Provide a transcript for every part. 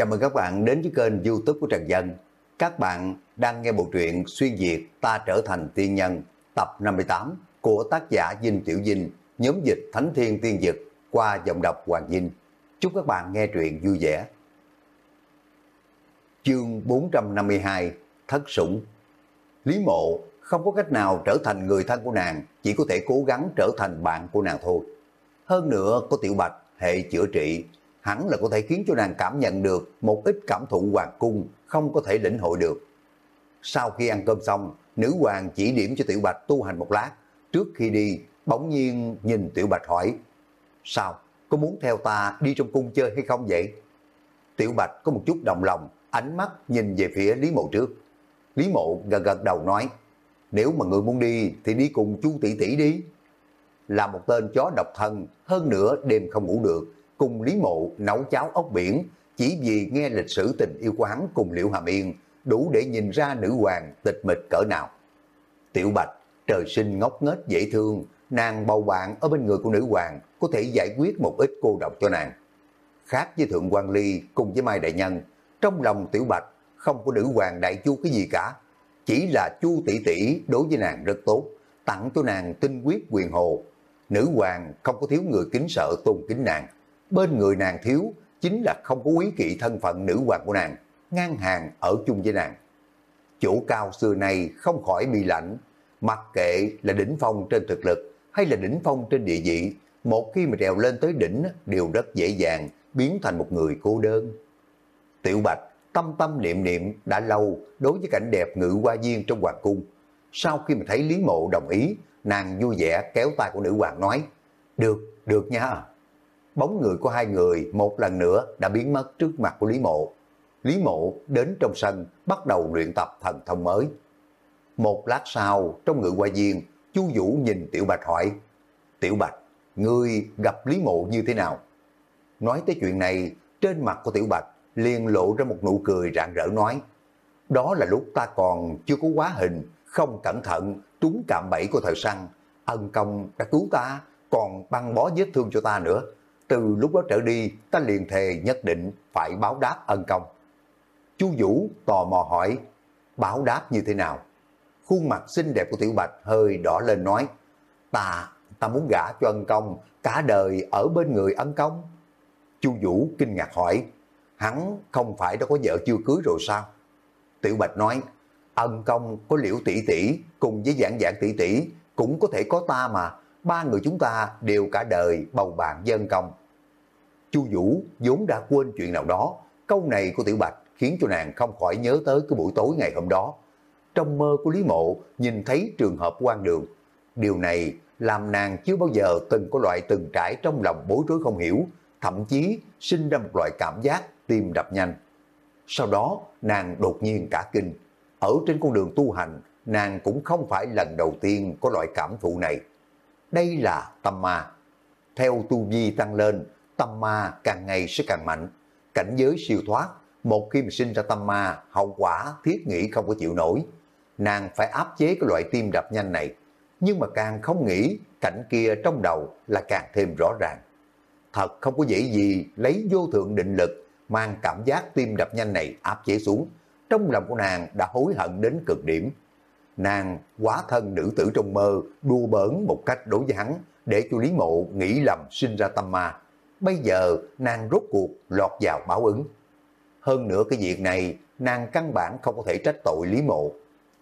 Chào mừng các bạn đến với kênh youtube của Trần Dân. Các bạn đang nghe bộ truyện Xuyên Việt Ta Trở Thành Tiên Nhân tập 58 của tác giả Dinh Tiểu Dinh, nhóm dịch Thánh Thiên Tiên Dực qua giọng đọc Hoàng Dinh. Chúc các bạn nghe truyện vui vẻ. Chương 452 Thất Sủng Lý Mộ không có cách nào trở thành người thân của nàng, chỉ có thể cố gắng trở thành bạn của nàng thôi. Hơn nữa có Tiểu Bạch hệ chữa trị, hẳn là có thể khiến cho nàng cảm nhận được một ít cảm thụ hoàng cung không có thể lĩnh hội được. Sau khi ăn cơm xong, nữ hoàng chỉ điểm cho Tiểu Bạch tu hành một lát. Trước khi đi, bỗng nhiên nhìn Tiểu Bạch hỏi, Sao, có muốn theo ta đi trong cung chơi hay không vậy? Tiểu Bạch có một chút động lòng, ánh mắt nhìn về phía Lý Mộ trước. Lý Mộ gật gật đầu nói, nếu mà người muốn đi thì đi cùng chu tỷ tỷ đi. Là một tên chó độc thân, hơn nữa đêm không ngủ được, cùng Lý Mộ nấu cháo ốc biển, chỉ vì nghe lịch sử tình yêu của hắn cùng Liễu Hàm Yên, đủ để nhìn ra nữ hoàng tịch mịch cỡ nào. Tiểu Bạch, trời sinh ngốc nghếch dễ thương, nàng bầu bạn ở bên người của nữ hoàng có thể giải quyết một ít cô độc cho nàng. Khác với Thượng quan Ly cùng với Mai Đại Nhân, trong lòng Tiểu Bạch không có nữ hoàng đại chu cái gì cả. Chỉ là chu tỷ tỷ đối với nàng rất tốt, tặng cho nàng tinh quyết quyền hồ. Nữ hoàng không có thiếu người kính sợ tôn kính nàng. Bên người nàng thiếu chính là không có quý kỵ thân phận nữ hoàng của nàng, ngang hàng ở chung với nàng. Chỗ cao xưa này không khỏi bị lạnh, mặc kệ là đỉnh phong trên thực lực hay là đỉnh phong trên địa vị, một khi mà trèo lên tới đỉnh đều rất dễ dàng biến thành một người cô đơn. Tiểu Bạch tâm tâm niệm niệm đã lâu đối với cảnh đẹp ngự hoa viên trong hoàng cung. Sau khi mà thấy Lý Mộ đồng ý, nàng vui vẻ kéo tay của nữ hoàng nói, được, được nha. Bóng người của hai người một lần nữa đã biến mất trước mặt của Lý Mộ. Lý Mộ đến trong sân bắt đầu luyện tập thần thông mới. Một lát sau, trong ngự qua viên, Chu Vũ nhìn Tiểu Bạch hỏi, Tiểu Bạch, ngươi gặp Lý Mộ như thế nào? Nói tới chuyện này, trên mặt của Tiểu Bạch liền lộ ra một nụ cười rạng rỡ nói, đó là lúc ta còn chưa có quá hình, không cẩn thận, trúng cạm bẫy của thời săn, ân công đã cứu ta, còn băng bó vết thương cho ta nữa. Từ lúc đó trở đi, ta liền thề nhất định phải báo đáp ân công. Chu Vũ tò mò hỏi, báo đáp như thế nào? Khuôn mặt xinh đẹp của Tiểu Bạch hơi đỏ lên nói, ta, ta muốn gả cho ân công, cả đời ở bên người ân công. Chu Vũ kinh ngạc hỏi, hắn không phải đã có vợ chưa cưới rồi sao? Tiểu Bạch nói, ân công có liễu tỷ tỷ cùng với dạng dạng tỷ tỷ cũng có thể có ta mà, ba người chúng ta đều cả đời bầu bạn dân công. Chu Vũ vốn đã quên chuyện nào đó, câu này của Tiểu Bạch khiến cho nàng không khỏi nhớ tới cái buổi tối ngày hôm đó. Trong mơ của Lý Mộ nhìn thấy trường hợp quan đường. Điều này làm nàng chưa bao giờ từng có loại từng trải trong lòng bối rối không hiểu, thậm chí sinh ra một loại cảm giác tim đập nhanh. Sau đó nàng đột nhiên cả kinh. Ở trên con đường tu hành, nàng cũng không phải lần đầu tiên có loại cảm thụ này. Đây là tâm ma. Theo tu vi tăng lên, tâm ma càng ngày sẽ càng mạnh. Cảnh giới siêu thoát, một khi mà sinh ra tâm ma, hậu quả thiết nghĩ không có chịu nổi. Nàng phải áp chế cái loại tim đập nhanh này. Nhưng mà càng không nghĩ, cảnh kia trong đầu là càng thêm rõ ràng. Thật không có dễ gì lấy vô thượng định lực mang cảm giác tim đập nhanh này áp chế xuống. Trong lòng của nàng đã hối hận đến cực điểm. Nàng quá thân nữ tử trong mơ, đua bỡn một cách đối với hắn, để cho Lý Mộ nghĩ lầm sinh ra tâm ma. Bây giờ nàng rốt cuộc lọt vào báo ứng. Hơn nữa cái việc này, nàng căn bản không có thể trách tội Lý Mộ.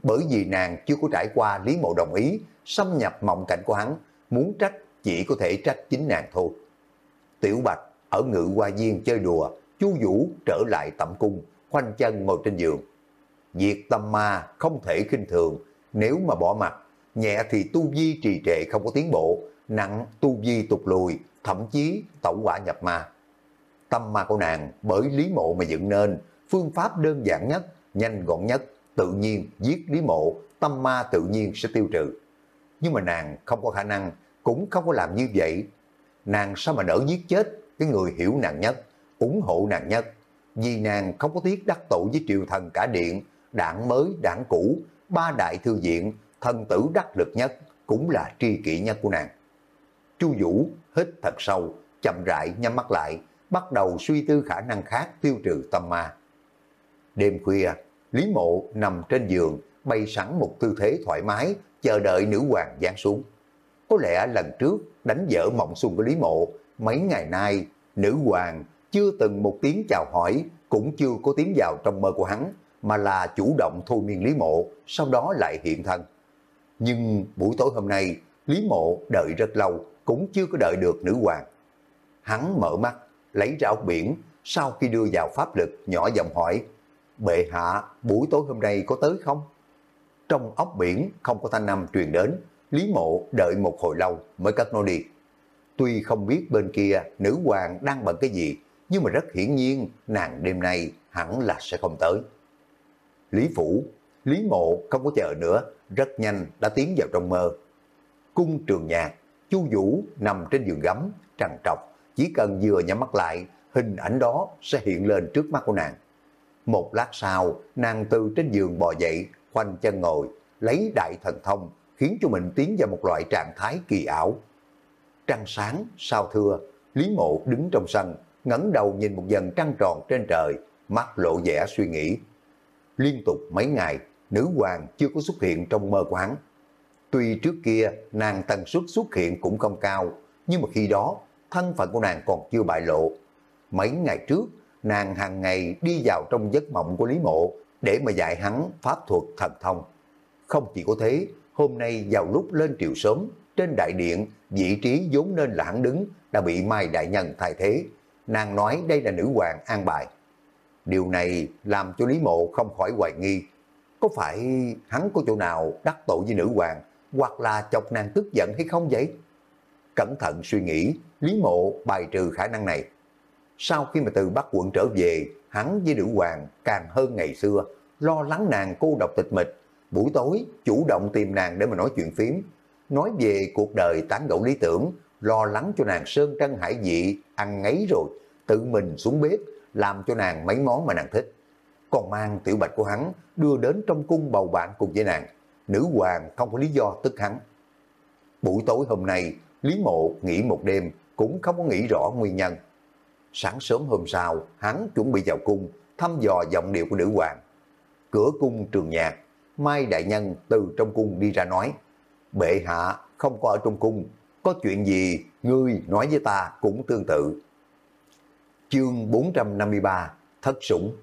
Bởi vì nàng chưa có trải qua Lý Mộ đồng ý, xâm nhập mộng cảnh của hắn, muốn trách chỉ có thể trách chính nàng thôi. Tiểu Bạch ở ngự hoa viên chơi đùa, Chu Vũ trở lại tẩm cung, khoanh chân ngồi trên giường. Việc tâm ma không thể kinh thường, nếu mà bỏ mặt, nhẹ thì tu vi trì trệ không có tiến bộ, nặng tu vi tụt lùi, thậm chí tẩu quả nhập ma. Tâm ma của nàng bởi lý mộ mà dựng nên, phương pháp đơn giản nhất, nhanh gọn nhất, tự nhiên giết lý mộ, tâm ma tự nhiên sẽ tiêu trừ. Nhưng mà nàng không có khả năng, cũng không có làm như vậy. Nàng sao mà nỡ giết chết cái người hiểu nàng nhất, ủng hộ nàng nhất, vì nàng không có tiếc đắc tội với triều thần cả điện, đảng mới, đảng cũ, ba đại thư viện, thần tử đắc lực nhất, cũng là tri kỷ nhất của nàng. Chu Vũ hít thật sâu, chậm rãi nhắm mắt lại, bắt đầu suy tư khả năng khác tiêu trừ tâm ma. Đêm khuya, Lý Mộ nằm trên giường, bay sẵn một tư thế thoải mái, chờ đợi nữ hoàng giáng xuống. Có lẽ lần trước đánh dở mộng xuân của Lý Mộ, mấy ngày nay nữ hoàng chưa từng một tiếng chào hỏi, cũng chưa có tiếng vào trong mơ của hắn, mà là chủ động thôi miên Lý Mộ, sau đó lại hiện thân. Nhưng buổi tối hôm nay, Lý Mộ đợi rất lâu, cũng chưa có đợi được nữ hoàng. Hắn mở mắt, lấy ra ốc biển, sau khi đưa vào pháp lực, nhỏ giọng hỏi, bệ hạ, buổi tối hôm nay có tới không? Trong ốc biển không có thanh âm truyền đến, Lý Mộ đợi một hồi lâu mới cất nó đi. Tuy không biết bên kia nữ hoàng đang bận cái gì, nhưng mà rất hiển nhiên nàng đêm nay hẳn là sẽ không tới. Lý Phủ, Lý Mộ không có chờ nữa, rất nhanh đã tiến vào trong mơ. Cung trường nhạc, Chu Vũ nằm trên giường gấm, trằn trọc, chỉ cần vừa nhắm mắt lại, hình ảnh đó sẽ hiện lên trước mắt của nàng. Một lát sau, nàng từ trên giường bò dậy, khoanh chân ngồi, lấy đại thần thông, khiến cho mình tiến vào một loại trạng thái kỳ ảo. Trăng sáng, sao thưa, Lý Mộ đứng trong sân, ngẩng đầu nhìn một dần trăng tròn trên trời, mắt lộ vẻ suy nghĩ. Liên tục mấy ngày, nữ hoàng chưa có xuất hiện trong mơ quán. Tuy trước kia nàng tần suất xuất hiện cũng không cao, nhưng mà khi đó thân phận của nàng còn chưa bại lộ. Mấy ngày trước, nàng hàng ngày đi vào trong giấc mộng của Lý Mộ để mà dạy hắn pháp thuật thần thông. Không chỉ có thế, hôm nay vào lúc lên triều sớm, trên đại điện, vị trí vốn nên là hắn đứng, đã bị Mai Đại Nhân thay thế. Nàng nói đây là nữ hoàng an bài. Điều này làm cho Lý Mộ không khỏi hoài nghi. Có phải hắn có chỗ nào đắc tội với nữ hoàng, hoặc là chọc nàng tức giận hay không vậy? Cẩn thận suy nghĩ, Lý Mộ bài trừ khả năng này. Sau khi mà từ Bắc quận trở về, hắn với nữ hoàng càng hơn ngày xưa, lo lắng nàng cô độc tịch mịch. Buổi tối, chủ động tìm nàng để mà nói chuyện phím. Nói về cuộc đời tán gẫu lý tưởng, lo lắng cho nàng sơn trân hải dị, ăn ngấy rồi, tự mình xuống bếp, làm cho nàng mấy món mà nàng thích. Còn mang tiểu bạch của hắn đưa đến trong cung bầu bạn cùng với nàng. Nữ hoàng không có lý do tức hắn. Buổi tối hôm nay, Lý Mộ nghỉ một đêm cũng không có nghĩ rõ nguyên nhân. Sáng sớm hôm sau, hắn chuẩn bị vào cung, thăm dò giọng điệu của nữ hoàng. Cửa cung trường nhạc, Mai Đại Nhân từ trong cung đi ra nói, bệ hạ không có ở trong cung, có chuyện gì ngươi nói với ta cũng tương tự. Chương 453 Thất sủng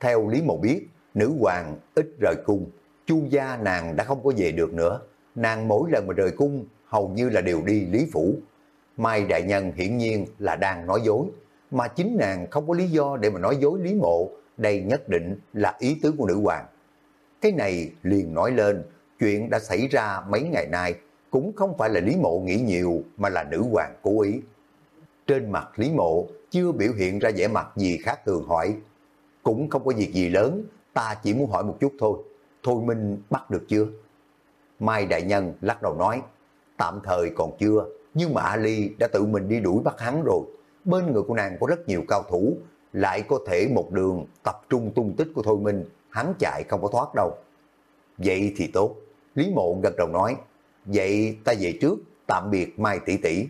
Theo Lý Mộ biết, nữ hoàng ít rời cung, chu gia nàng đã không có về được nữa. Nàng mỗi lần mà rời cung hầu như là đều đi Lý Phủ. Mai Đại Nhân hiển nhiên là đang nói dối, mà chính nàng không có lý do để mà nói dối Lý Mộ, đây nhất định là ý tứ của nữ hoàng. Cái này liền nói lên, chuyện đã xảy ra mấy ngày nay, cũng không phải là Lý Mộ nghĩ nhiều, mà là nữ hoàng cố ý. Trên mặt Lý Mộ chưa biểu hiện ra vẻ mặt gì khác thường hỏi, cũng không có việc gì lớn, ta chỉ muốn hỏi một chút thôi, Thôi Minh bắt được chưa? Mai Đại Nhân lắc đầu nói, tạm thời còn chưa, nhưng mà Ali đã tự mình đi đuổi bắt hắn rồi. Bên người của nàng có rất nhiều cao thủ, lại có thể một đường tập trung tung tích của Thôi Minh, hắn chạy không có thoát đâu. Vậy thì tốt, Lý Mộ gật đầu nói, vậy ta về trước, tạm biệt Mai tỷ tỷ.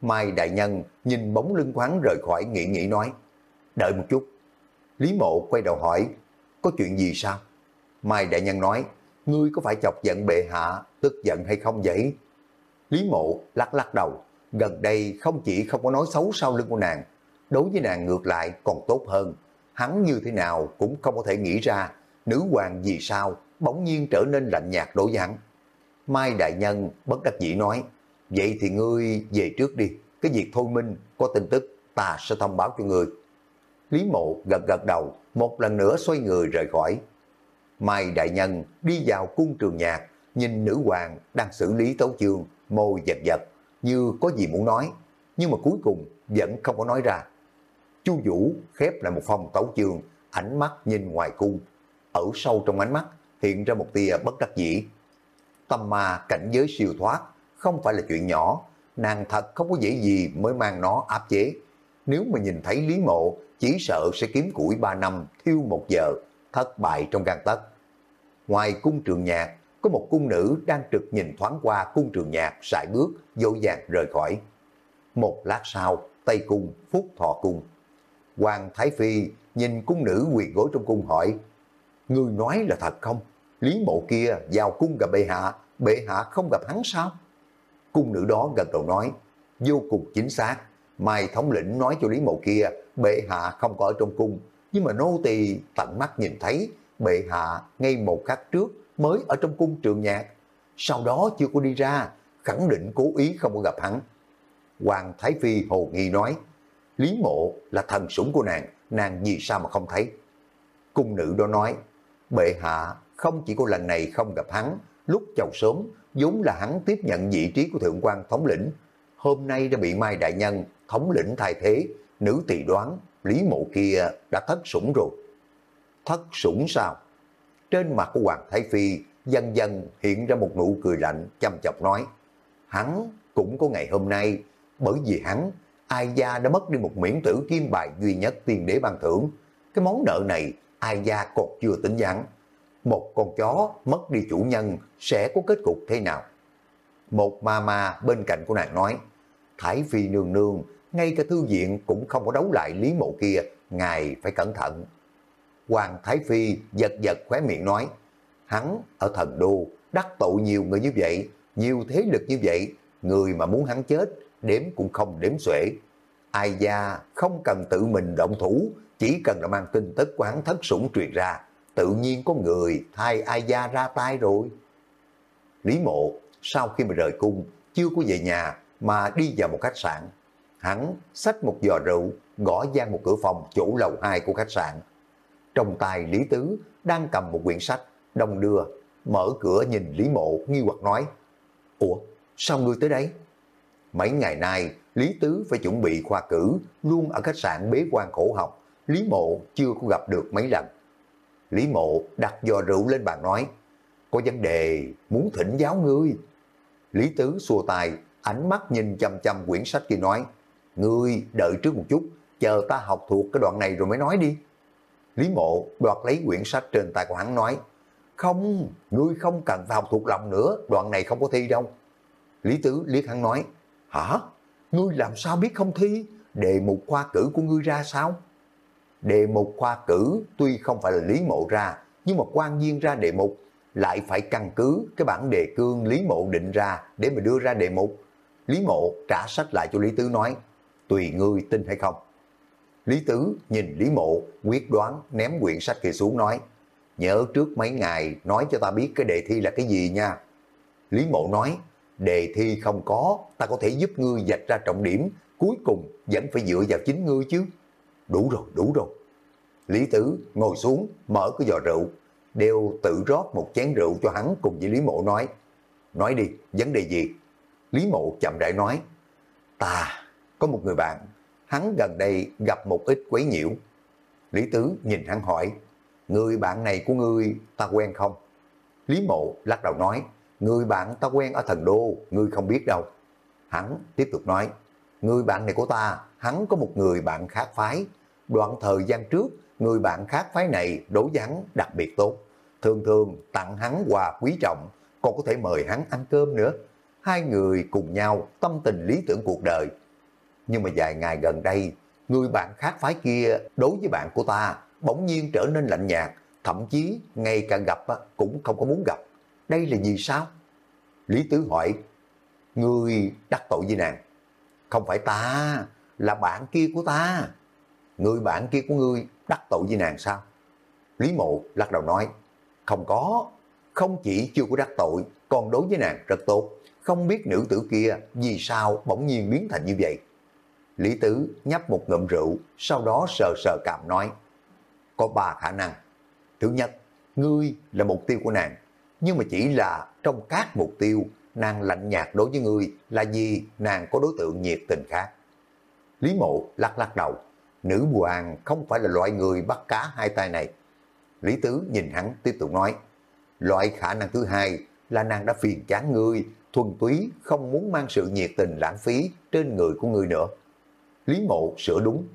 Mai Đại Nhân nhìn bóng lưng khoáng rời khỏi nghĩ nghĩ nói, đợi một chút. Lý Mộ quay đầu hỏi, có chuyện gì sao? Mai Đại Nhân nói, ngươi có phải chọc giận bệ hạ, tức giận hay không vậy? Lý mộ lắc lắc đầu, gần đây không chỉ không có nói xấu sau lưng của nàng, đối với nàng ngược lại còn tốt hơn. Hắn như thế nào cũng không có thể nghĩ ra, nữ hoàng vì sao bỗng nhiên trở nên lạnh nhạt đối với hắn. Mai Đại Nhân bất đắc dĩ nói, vậy thì ngươi về trước đi, cái việc thôi minh có tin tức ta sẽ thông báo cho ngươi. Lý mộ gật gật đầu, một lần nữa xoay người rời khỏi. Mai Đại Nhân đi vào cung trường nhạc, nhìn nữ hoàng đang xử lý tấu chương, môi giật giật, như có gì muốn nói, nhưng mà cuối cùng vẫn không có nói ra. Chu Vũ khép lại một phòng tấu chương, ánh mắt nhìn ngoài cung, ở sâu trong ánh mắt hiện ra một tia bất đắc dĩ. Tâm ma cảnh giới siêu thoát không phải là chuyện nhỏ, nàng thật không có dễ gì mới mang nó áp chế. Nếu mà nhìn thấy Lý Mộ, chỉ sợ sẽ kiếm củi 3 năm, thiêu một giờ, thất bại trong gan tất. Ngoài cung trường nhạc, có một cung nữ đang trực nhìn thoáng qua cung trường nhạc sải bước, dỗ dàng rời khỏi. Một lát sau, Tây Cung, Phúc Thọ Cung. Hoàng Thái Phi nhìn cung nữ quỳ gối trong cung hỏi, Ngươi nói là thật không? Lý mộ kia vào cung gặp bệ hạ, bệ hạ không gặp hắn sao? Cung nữ đó gật đầu nói, vô cùng chính xác. Mai thống lĩnh nói cho Lý mộ kia, bệ hạ không có ở trong cung, nhưng mà nô tỳ tận mắt nhìn thấy, bệ hạ ngay một khắc trước mới ở trong cung trường nhạc. Sau đó chưa có đi ra, khẳng định cố ý không có gặp hắn. Hoàng Thái Phi hồ nghi nói, Lý mộ là thần sủng của nàng, nàng vì sao mà không thấy? Cung nữ đó nói, bệ hạ không chỉ có lần này không gặp hắn, lúc chào sớm, vốn là hắn tiếp nhận vị trí của thượng quan thống lĩnh. Hôm nay đã bị Mai Đại Nhân, thống lĩnh thay thế, nữ tỳ đoán, Lý mộ kia đã thất sủng rồi. Thất sủng sao? Trên mặt của Hoàng Thái Phi dần dần hiện ra một nụ cười lạnh, chăm chọc nói, hắn cũng có ngày hôm nay, bởi vì hắn, ai gia đã mất đi một miễn tử kim bài duy nhất tiền đế ban thưởng. Cái món nợ này, ai gia còn chưa tính giảng. Một con chó mất đi chủ nhân sẽ có kết cục thế nào? Một ma ma bên cạnh của nàng nói, Thái Phi nương nương, ngay cả thư viện cũng không có đấu lại lý mộ kia, ngài phải cẩn thận. Hoàng Thái Phi giật giật khóe miệng nói, hắn ở thần đô, đắc tội nhiều người như vậy, nhiều thế lực như vậy, người mà muốn hắn chết, đếm cũng không đếm xuể. Ai gia không cần tự mình động thủ, chỉ cần là mang tin tức quán thất sủng truyền ra, tự nhiên có người thay ai gia ra tay rồi. Lý mộ, sau khi mà rời cung, chưa có về nhà mà đi vào một khách sạn. Hắn xách một giò rượu, gõ gian một cửa phòng chỗ lầu 2 của khách sạn. Trong tay Lý Tứ đang cầm một quyển sách, đông đưa, mở cửa nhìn Lý Mộ nghi hoặc nói, Ủa, sao ngươi tới đây? Mấy ngày nay, Lý Tứ phải chuẩn bị khoa cử, luôn ở khách sạn bế quan khổ học, Lý Mộ chưa có gặp được mấy lần. Lý Mộ đặt giò rượu lên bàn nói, có vấn đề muốn thỉnh giáo ngươi. Lý Tứ xua tay, ánh mắt nhìn chăm chăm quyển sách kia nói, ngươi đợi trước một chút, chờ ta học thuộc cái đoạn này rồi mới nói đi. Lý Mộ đoạt lấy quyển sách trên tay của hắn nói, không, ngươi không cần phải học thuộc lòng nữa, đoạn này không có thi đâu. Lý Tứ liếc hắn nói, hả? Ngươi làm sao biết không thi? Đề mục khoa cử của ngươi ra sao? Đề mục khoa cử tuy không phải là Lý Mộ ra, nhưng mà quan viên ra đề mục lại phải căn cứ cái bản đề cương Lý Mộ định ra để mà đưa ra đề mục. Lý Mộ trả sách lại cho Lý Tứ nói, tùy ngươi tin hay không. Lý Tứ nhìn Lý Mộ quyết đoán ném quyển sách kia xuống nói, nhớ trước mấy ngày nói cho ta biết cái đề thi là cái gì nha. Lý Mộ nói, đề thi không có, ta có thể giúp ngươi dạch ra trọng điểm, cuối cùng vẫn phải dựa vào chính ngươi chứ. Đủ rồi, đủ rồi. Lý Tứ ngồi xuống, mở cái giò rượu, đều tự rót một chén rượu cho hắn cùng với Lý Mộ nói. Nói đi, vấn đề gì? Lý Mộ chậm rãi nói, ta có một người bạn, hắn gần đây gặp một ít quấy nhiễu. Lý Tứ nhìn hắn hỏi, người bạn này của ngươi ta quen không? Lý Mộ lắc đầu nói, người bạn ta quen ở thần đô, ngươi không biết đâu. Hắn tiếp tục nói, người bạn này của ta, hắn có một người bạn khác phái. Đoạn thời gian trước, người bạn khác phái này đối với hắn đặc biệt tốt. Thường thường tặng hắn quà quý trọng, còn có thể mời hắn ăn cơm nữa. Hai người cùng nhau tâm tình lý tưởng cuộc đời. Nhưng mà vài ngày gần đây, người bạn khác phái kia đối với bạn của ta bỗng nhiên trở nên lạnh nhạt, thậm chí ngay cả gặp cũng không có muốn gặp. Đây là gì sao? Lý Tứ hỏi, người đắc tội với nàng. Không phải ta, là bạn kia của ta. Người bạn kia của ngươi đắc tội với nàng sao? Lý Mộ lắc đầu nói, không có, không chỉ chưa có đắc tội, còn đối với nàng rất tốt. Không biết nữ tử kia vì sao bỗng nhiên biến thành như vậy. Lý Tứ nhấp một ngụm rượu, sau đó sờ sờ cảm nói, có ba khả năng. Thứ nhất, ngươi là mục tiêu của nàng, nhưng mà chỉ là trong các mục tiêu, nàng lạnh nhạt đối với ngươi là vì nàng có đối tượng nhiệt tình khác. Lý mộ lắc lắc đầu, nữ hoàng không phải là loại người bắt cá hai tay này. Lý tứ nhìn hắn tiếp tục nói, loại khả năng thứ hai là nàng đã phiền chán ngươi, thuần túy không muốn mang sự nhiệt tình lãng phí trên người của ngươi nữa. Lý mộ sửa đúng,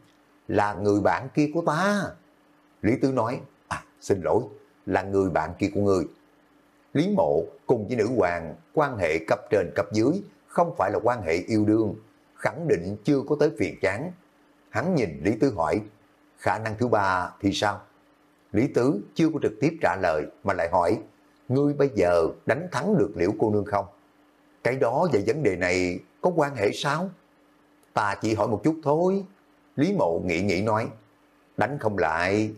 là người bạn kia của ta. Lý tứ nói, à xin lỗi, là người bạn kia của người Lý mộ cùng với nữ hoàng quan hệ cấp trên cấp dưới không phải là quan hệ yêu đương, khẳng định chưa có tới phiền chán. Hắn nhìn Lý Tứ hỏi, khả năng thứ ba thì sao? Lý Tứ chưa có trực tiếp trả lời mà lại hỏi, ngươi bây giờ đánh thắng được liễu cô nương không? Cái đó về vấn đề này có quan hệ sao? Ta chỉ hỏi một chút thôi. Lý Mộ nghĩ nghĩ nói, đánh không lại.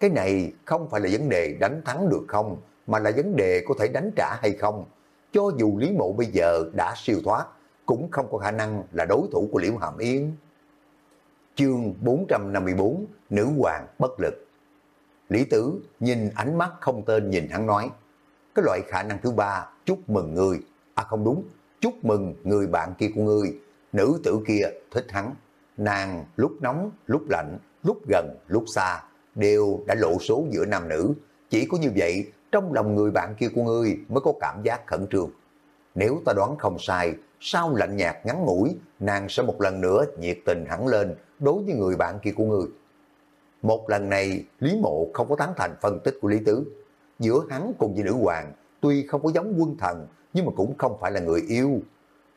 Cái này không phải là vấn đề đánh thắng được không, mà là vấn đề có thể đánh trả hay không. Cho dù Lý Mộ bây giờ đã siêu thoát, cũng không có khả năng là đối thủ của Liễu Hàm Yên. Chương 454 Nữ Hoàng Bất Lực Lý Tử nhìn ánh mắt không tên nhìn hắn nói Cái loại khả năng thứ ba chúc mừng người À không đúng, chúc mừng người bạn kia của ngươi Nữ tử kia thích hắn Nàng lúc nóng, lúc lạnh, lúc gần, lúc xa Đều đã lộ số giữa nam nữ Chỉ có như vậy trong lòng người bạn kia của ngươi mới có cảm giác khẩn trương Nếu ta đoán không sai sau lạnh nhạt ngắn ngủi, nàng sẽ một lần nữa nhiệt tình hẳn lên đối với người bạn kia của ngươi Một lần này, Lý Mộ không có tán thành phân tích của Lý Tứ. Giữa hắn cùng với nữ hoàng, tuy không có giống quân thần, nhưng mà cũng không phải là người yêu.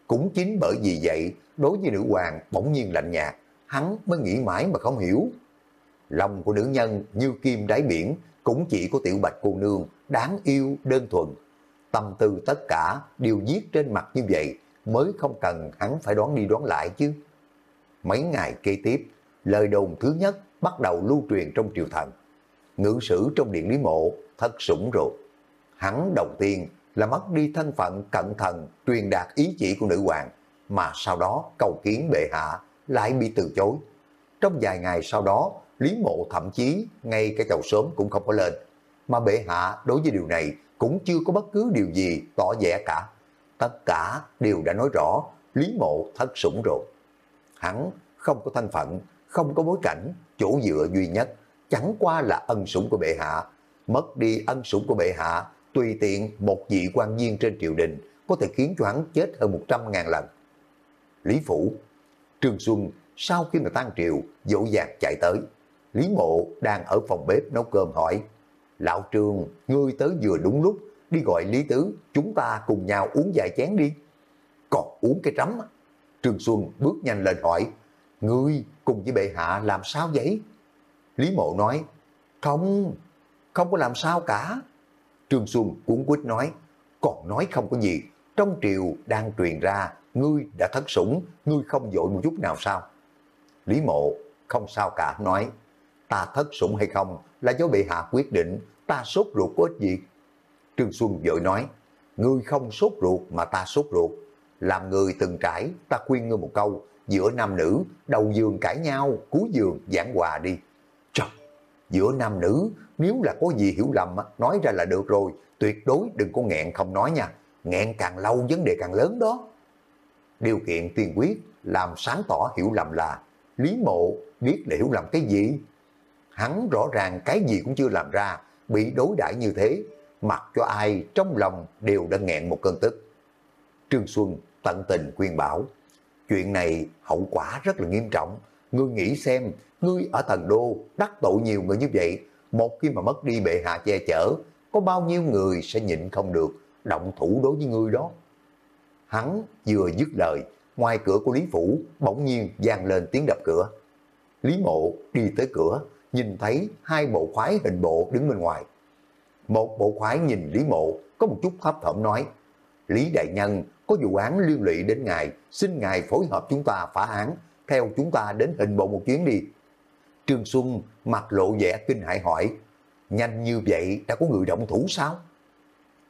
Cũng chính bởi vì vậy, đối với nữ hoàng bỗng nhiên lạnh nhạt, hắn mới nghĩ mãi mà không hiểu. Lòng của nữ nhân như kim đáy biển, cũng chỉ có tiểu bạch cô nương, đáng yêu, đơn thuần. Tâm tư tất cả đều viết trên mặt như vậy, mới không cần hắn phải đoán đi đoán lại chứ. Mấy ngày kế tiếp, lời đồn thứ nhất bắt đầu lưu truyền trong triều thần. Ngữ sử trong điện lý mộ thất sủng rồi. Hắn đầu tiên là mất đi thân phận cận thần truyền đạt ý chỉ của nữ hoàng, mà sau đó cầu kiến bệ hạ lại bị từ chối. Trong vài ngày sau đó, Lý Mộ thậm chí ngay cái chầu sớm cũng không có lên, mà bệ hạ đối với điều này cũng chưa có bất cứ điều gì tỏ vẻ cả tất cả đều đã nói rõ Lý Mộ thất sủng rồi. Hắn không có thân phận, không có bối cảnh, chỗ dựa duy nhất, chẳng qua là ân sủng của bệ hạ. Mất đi ân sủng của bệ hạ, tùy tiện một vị quan viên trên triều đình có thể khiến cho hắn chết hơn 100 ngàn lần. Lý Phủ, Trương Xuân sau khi mà tan triều, dỗ dàng chạy tới. Lý Mộ đang ở phòng bếp nấu cơm hỏi, Lão Trương, ngươi tới vừa đúng lúc, đi gọi Lý Tứ, chúng ta cùng nhau uống vài chén đi. Còn uống cái trắm. Trương Xuân bước nhanh lên hỏi, ngươi cùng với bệ hạ làm sao vậy? Lý Mộ nói, không, không có làm sao cả. Trương Xuân cuốn quýt nói, còn nói không có gì, trong triều đang truyền ra, ngươi đã thất sủng, ngươi không dội một chút nào sao? Lý Mộ không sao cả nói, ta thất sủng hay không là do bệ hạ quyết định, ta sốt ruột có ích gì. Trương Xuân vội nói, ngươi không sốt ruột mà ta sốt ruột. Làm người từng trải, ta khuyên ngươi một câu, giữa nam nữ, đầu giường cãi nhau, cuối giường giảng hòa đi. Giữa nam nữ, nếu là có gì hiểu lầm, nói ra là được rồi, tuyệt đối đừng có nghẹn không nói nha. Nghẹn càng lâu vấn đề càng lớn đó. Điều kiện tiên quyết làm sáng tỏ hiểu lầm là Lý Mộ biết để hiểu lầm cái gì. Hắn rõ ràng cái gì cũng chưa làm ra, bị đối đãi như thế, mặc cho ai trong lòng đều đã nghẹn một cơn tức. Trương Xuân tận tình khuyên bảo, chuyện này hậu quả rất là nghiêm trọng, ngươi nghĩ xem, ngươi ở thần đô đắc tội nhiều người như vậy, một khi mà mất đi bệ hạ che chở, có bao nhiêu người sẽ nhịn không được, động thủ đối với ngươi đó. Hắn vừa dứt lời, ngoài cửa của Lý Phủ bỗng nhiên vang lên tiếng đập cửa. Lý Mộ đi tới cửa, nhìn thấy hai bộ khoái hình bộ đứng bên ngoài. Một bộ khoái nhìn Lý Mộ có một chút thấp thỏm nói, Lý Đại Nhân có vụ án liên lụy đến ngài, xin ngài phối hợp chúng ta phá án, theo chúng ta đến hình bộ một chuyến đi. Trương Xuân mặt lộ vẻ kinh hãi hỏi, nhanh như vậy đã có người động thủ sao?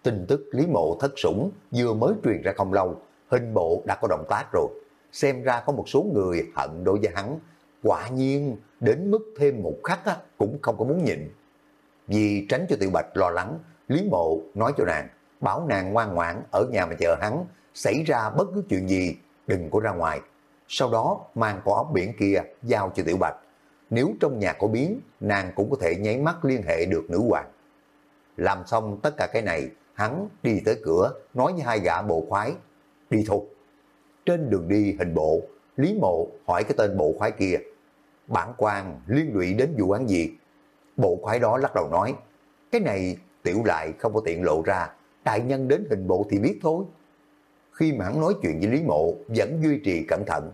Tin tức Lý Mộ thất sủng vừa mới truyền ra không lâu, hình bộ đã có động tác rồi. Xem ra có một số người hận đối với hắn, quả nhiên đến mức thêm một khắc á, cũng không có muốn nhịn. Vì tránh cho Tiểu Bạch lo lắng, Lý Mộ nói cho nàng, bảo nàng ngoan ngoãn ở nhà mà chờ hắn, xảy ra bất cứ chuyện gì, đừng có ra ngoài. Sau đó mang con ốc biển kia giao cho Tiểu Bạch. Nếu trong nhà có biến, nàng cũng có thể nháy mắt liên hệ được nữ hoàng. Làm xong tất cả cái này, hắn đi tới cửa, nói với hai gã bộ khoái, đi thôi. Trên đường đi hình bộ, Lý Mộ hỏi cái tên bộ khoái kia, bản quan liên lụy đến vụ án gì? Bộ khoái đó lắc đầu nói, cái này tiểu lại không có tiện lộ ra, đại nhân đến hình bộ thì biết thôi. Khi mà hắn nói chuyện với Lý Mộ vẫn duy trì cẩn thận,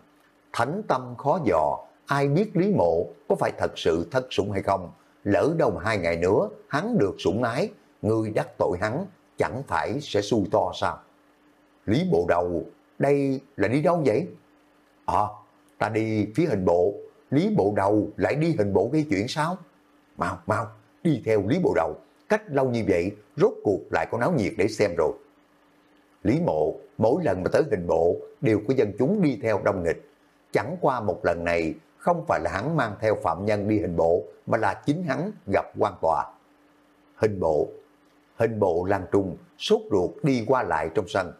thánh tâm khó dò, ai biết Lý Mộ có phải thật sự thất sủng hay không, lỡ đâu hai ngày nữa hắn được sủng ái, người đắc tội hắn chẳng phải sẽ xui to sao? Lý Bộ Đầu, đây là đi đâu vậy? À, ta đi phía hình bộ, Lý Bộ Đầu lại đi hình bộ gây chuyện sao? Mau, mau, đi theo Lý Bộ Đầu, cách lâu như vậy, rốt cuộc lại có náo nhiệt để xem rồi. Lý Mộ, mỗi lần mà tới hình bộ, đều có dân chúng đi theo đông nghịch. Chẳng qua một lần này, không phải là hắn mang theo phạm nhân đi hình bộ, mà là chính hắn gặp quan tòa. Hình bộ, hình bộ Lan Trung, sốt ruột đi qua lại trong sân.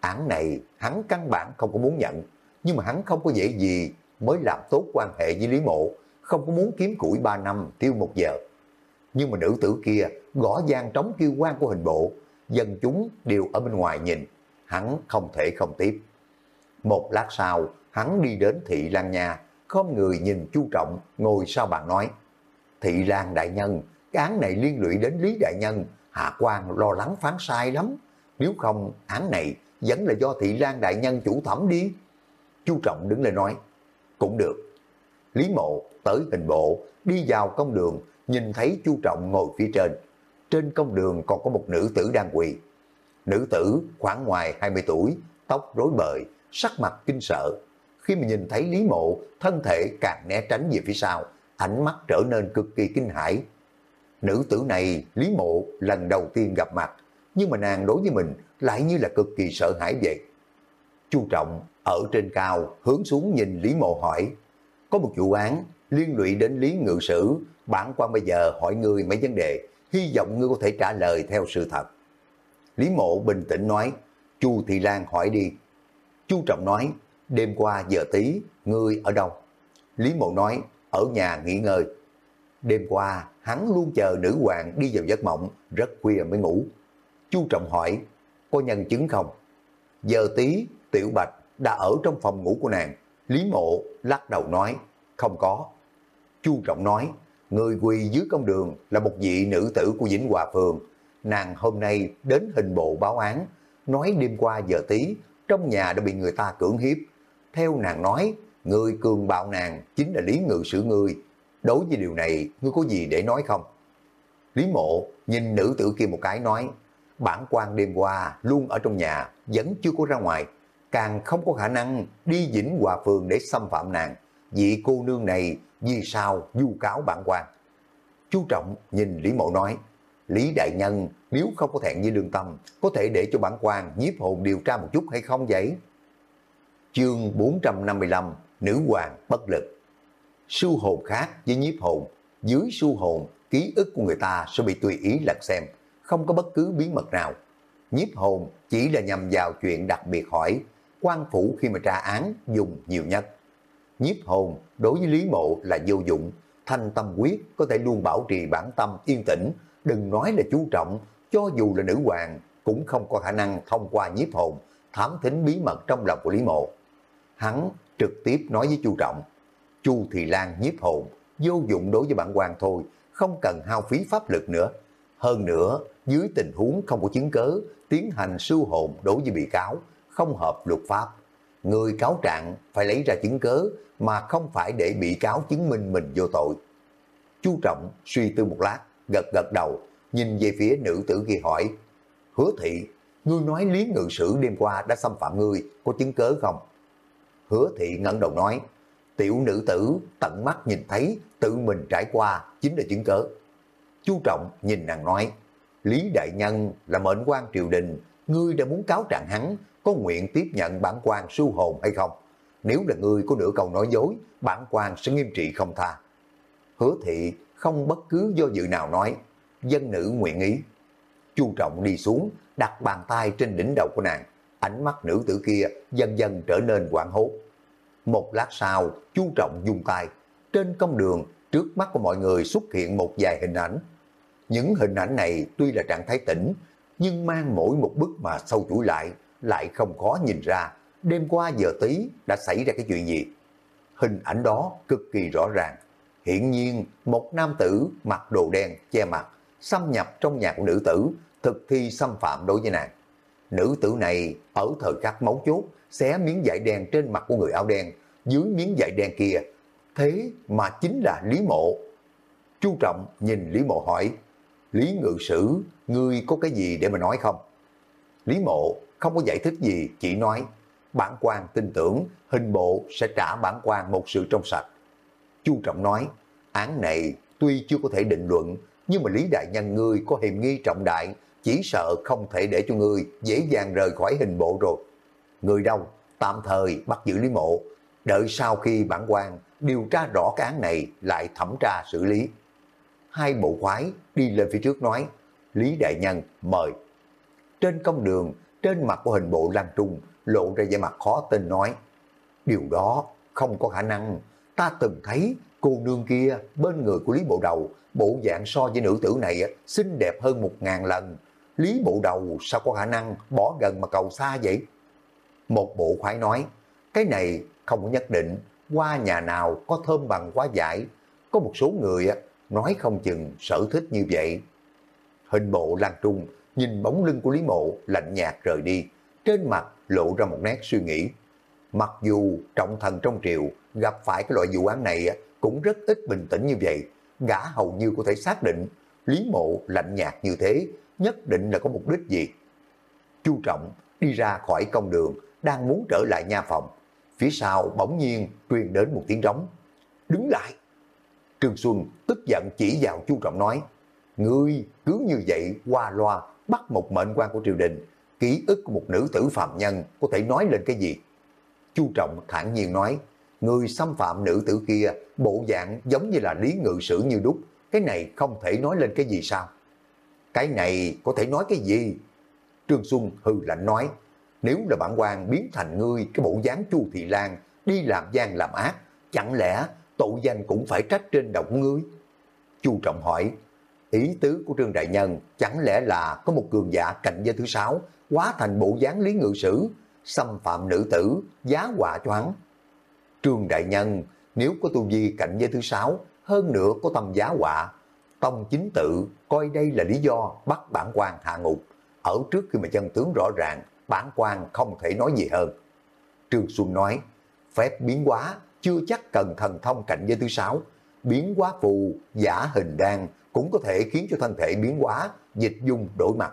Án này hắn căn bản không có muốn nhận, nhưng mà hắn không có dễ gì mới làm tốt quan hệ với Lý Mộ, không có muốn kiếm củi 3 năm tiêu một giờ. Nhưng mà nữ tử kia gõ gian trống kêu quan của hình bộ, dân chúng đều ở bên ngoài nhìn, hắn không thể không tiếp. Một lát sau, hắn đi đến thị Lan Nha, không người nhìn chu trọng ngồi sau bàn nói. Thị Lan Đại Nhân, cái án này liên lụy đến Lý Đại Nhân, Hạ quan lo lắng phán sai lắm. Nếu không, án này vẫn là do Thị Lan Đại Nhân chủ thẩm đi. Chu Trọng đứng lên nói, cũng được. Lý Mộ tới hình bộ, đi vào công đường, nhìn thấy Chu Trọng ngồi phía trên. Trên công đường còn có một nữ tử đang quỳ. Nữ tử khoảng ngoài 20 tuổi, tóc rối bời, sắc mặt kinh sợ. Khi mà nhìn thấy Lý Mộ, thân thể càng né tránh về phía sau, ánh mắt trở nên cực kỳ kinh hãi. Nữ tử này, Lý Mộ lần đầu tiên gặp mặt, nhưng mà nàng đối với mình lại như là cực kỳ sợ hãi vậy. Chu Trọng ở trên cao hướng xuống nhìn Lý Mộ hỏi, có một vụ án liên lụy đến Lý Ngự Sử, bản quan bây giờ hỏi ngươi mấy vấn đề, hy vọng ngươi có thể trả lời theo sự thật. Lý Mộ bình tĩnh nói, Chu Thị Lan hỏi đi. Chu Trọng nói, đêm qua giờ tí, ngươi ở đâu? Lý Mộ nói, ở nhà nghỉ ngơi. Đêm qua, hắn luôn chờ nữ hoàng đi vào giấc mộng, rất khuya mới ngủ. Chu Trọng hỏi, có nhân chứng không? Giờ tí, Tiểu Bạch đã ở trong phòng ngủ của nàng. Lý Mộ lắc đầu nói, không có. Chu Trọng nói, người quỳ dưới công đường là một vị nữ tử của Vĩnh Hòa Phường. Nàng hôm nay đến hình bộ báo án, nói đêm qua giờ tí, trong nhà đã bị người ta cưỡng hiếp. Theo nàng nói, người cường bạo nàng chính là Lý Ngự Sử ngươi. Đối với điều này, ngươi có gì để nói không? Lý Mộ nhìn nữ tử kia một cái nói, bản quan đêm qua luôn ở trong nhà, vẫn chưa có ra ngoài, càng không có khả năng đi dĩnh Hòa Phường để xâm phạm nàng. Vị cô nương này vì sao du cáo bản quan? Chú Trọng nhìn Lý Mộ nói, Lý Đại Nhân nếu không có thẹn với lương tâm, có thể để cho bản quan nhiếp hồn điều tra một chút hay không vậy? Chương 455 Nữ hoàng bất lực Su hồn khác với nhiếp hồn, dưới su hồn ký ức của người ta sẽ bị tùy ý lật xem, không có bất cứ bí mật nào. Nhiếp hồn chỉ là nhằm vào chuyện đặc biệt hỏi, quan phủ khi mà tra án dùng nhiều nhất. Nhiếp hồn đối với Lý Mộ là vô dụng, thanh tâm quyết có thể luôn bảo trì bản tâm yên tĩnh, đừng nói là chú trọng, cho dù là nữ hoàng cũng không có khả năng thông qua nhiếp hồn thám thính bí mật trong lòng của Lý Mộ. Hắn trực tiếp nói với Chu Trọng, Chu Thị Lan nhiếp hồn, vô dụng đối với bản quan thôi, không cần hao phí pháp lực nữa. Hơn nữa, dưới tình huống không có chứng cớ, tiến hành sưu hồn đối với bị cáo, không hợp luật pháp. Người cáo trạng phải lấy ra chứng cớ mà không phải để bị cáo chứng minh mình vô tội. Chu Trọng suy tư một lát, gật gật đầu, nhìn về phía nữ tử kia hỏi, Hứa thị, ngươi nói Lý Ngự Sử đêm qua đã xâm phạm ngươi, có chứng cớ không? Hứa thị ngẩng đầu nói, tiểu nữ tử tận mắt nhìn thấy tự mình trải qua chính là chứng cớ. Chu Trọng nhìn nàng nói, Lý Đại Nhân là mệnh quan triều đình, ngươi đã muốn cáo trạng hắn, có nguyện tiếp nhận bản quan su hồn hay không? Nếu là ngươi có nửa câu nói dối, bản quan sẽ nghiêm trị không tha. Hứa thị không bất cứ do dự nào nói, dân nữ nguyện ý. Chu Trọng đi xuống, đặt bàn tay trên đỉnh đầu của nàng, ánh mắt nữ tử kia dần dần trở nên quảng hốt. Một lát sau, Chu Trọng dùng tay, trên công đường, trước mắt của mọi người xuất hiện một vài hình ảnh. Những hình ảnh này tuy là trạng thái tỉnh, nhưng mang mỗi một bức mà sâu chuỗi lại, lại không khó nhìn ra đêm qua giờ tí đã xảy ra cái chuyện gì. Hình ảnh đó cực kỳ rõ ràng. Hiện nhiên, một nam tử mặc đồ đen che mặt, xâm nhập trong nhà của nữ tử, thực thi xâm phạm đối với nàng. Nữ tử này ở thời khắc máu chốt, xé miếng vải đen trên mặt của người áo đen, dưới miếng vải đen kia, thế mà chính là Lý Mộ. Chu Trọng nhìn Lý Mộ hỏi, Lý Ngự Sử, ngươi có cái gì để mà nói không? Lý Mộ không có giải thích gì, chỉ nói, bản quan tin tưởng hình bộ sẽ trả bản quan một sự trong sạch. Chu Trọng nói, án này tuy chưa có thể định luận, nhưng mà Lý Đại Nhân ngươi có hiểm nghi trọng đại, chỉ sợ không thể để cho ngươi dễ dàng rời khỏi hình bộ rồi. Người đâu, tạm thời bắt giữ Lý Mộ, đợi sau khi bản quan điều tra rõ cái án này lại thẩm tra xử lý. Hai bộ khoái đi lên phía trước nói, Lý Đại Nhân mời. Trên công đường, trên mặt của hình bộ Lan Trung lộ ra vẻ mặt khó tin nói, điều đó không có khả năng, ta từng thấy cô nương kia bên người của Lý Bộ Đầu, bộ dạng so với nữ tử này xinh đẹp hơn một ngàn lần. Lý Bộ Đầu sao có khả năng bỏ gần mà cầu xa vậy? Một bộ khoái nói, cái này không có nhất định, qua nhà nào có thơm bằng quá giải. Có một số người nói không chừng sở thích như vậy. Hình bộ Lan Trung nhìn bóng lưng của Lý Mộ lạnh nhạt rời đi, trên mặt lộ ra một nét suy nghĩ. Mặc dù trọng thần trong triều gặp phải cái loại vụ án này cũng rất ít bình tĩnh như vậy, gã hầu như có thể xác định Lý Mộ lạnh nhạt như thế nhất định là có mục đích gì. Chu Trọng đi ra khỏi công đường, đang muốn trở lại nha phòng. Phía sau bỗng nhiên truyền đến một tiếng rống. Đứng lại! Trương Xuân tức giận chỉ vào Chu Trọng nói, Ngươi cứ như vậy qua loa bắt một mệnh quan của triều đình, ký ức của một nữ tử phạm nhân có thể nói lên cái gì? Chu Trọng thản nhiên nói, người xâm phạm nữ tử kia bộ dạng giống như là lý ngự sử như đúc, cái này không thể nói lên cái gì sao? Cái này có thể nói cái gì? Trương Xuân hư lạnh nói, nếu là bản quan biến thành ngươi cái bộ dáng Chu Thị Lan đi làm gian làm ác, chẳng lẽ tội danh cũng phải trách trên đầu ngươi? Chu Trọng hỏi, ý tứ của Trương Đại Nhân chẳng lẽ là có một cường giả cạnh giới thứ sáu quá thành bộ dáng lý ngự sử, xâm phạm nữ tử, giá họa cho hắn. Trương Đại Nhân, nếu có tu vi cạnh giới thứ sáu, hơn nữa có tâm giá họa, Tông chính tự coi đây là lý do bắt bản quan hạ ngục. Ở trước khi mà chân tướng rõ ràng, bản quan không thể nói gì hơn. Trương Xuân nói, phép biến hóa chưa chắc cần thần thông cạnh giới thứ sáu. Biến hóa phù, giả hình đan cũng có thể khiến cho thân thể biến hóa, dịch dung đổi mặt.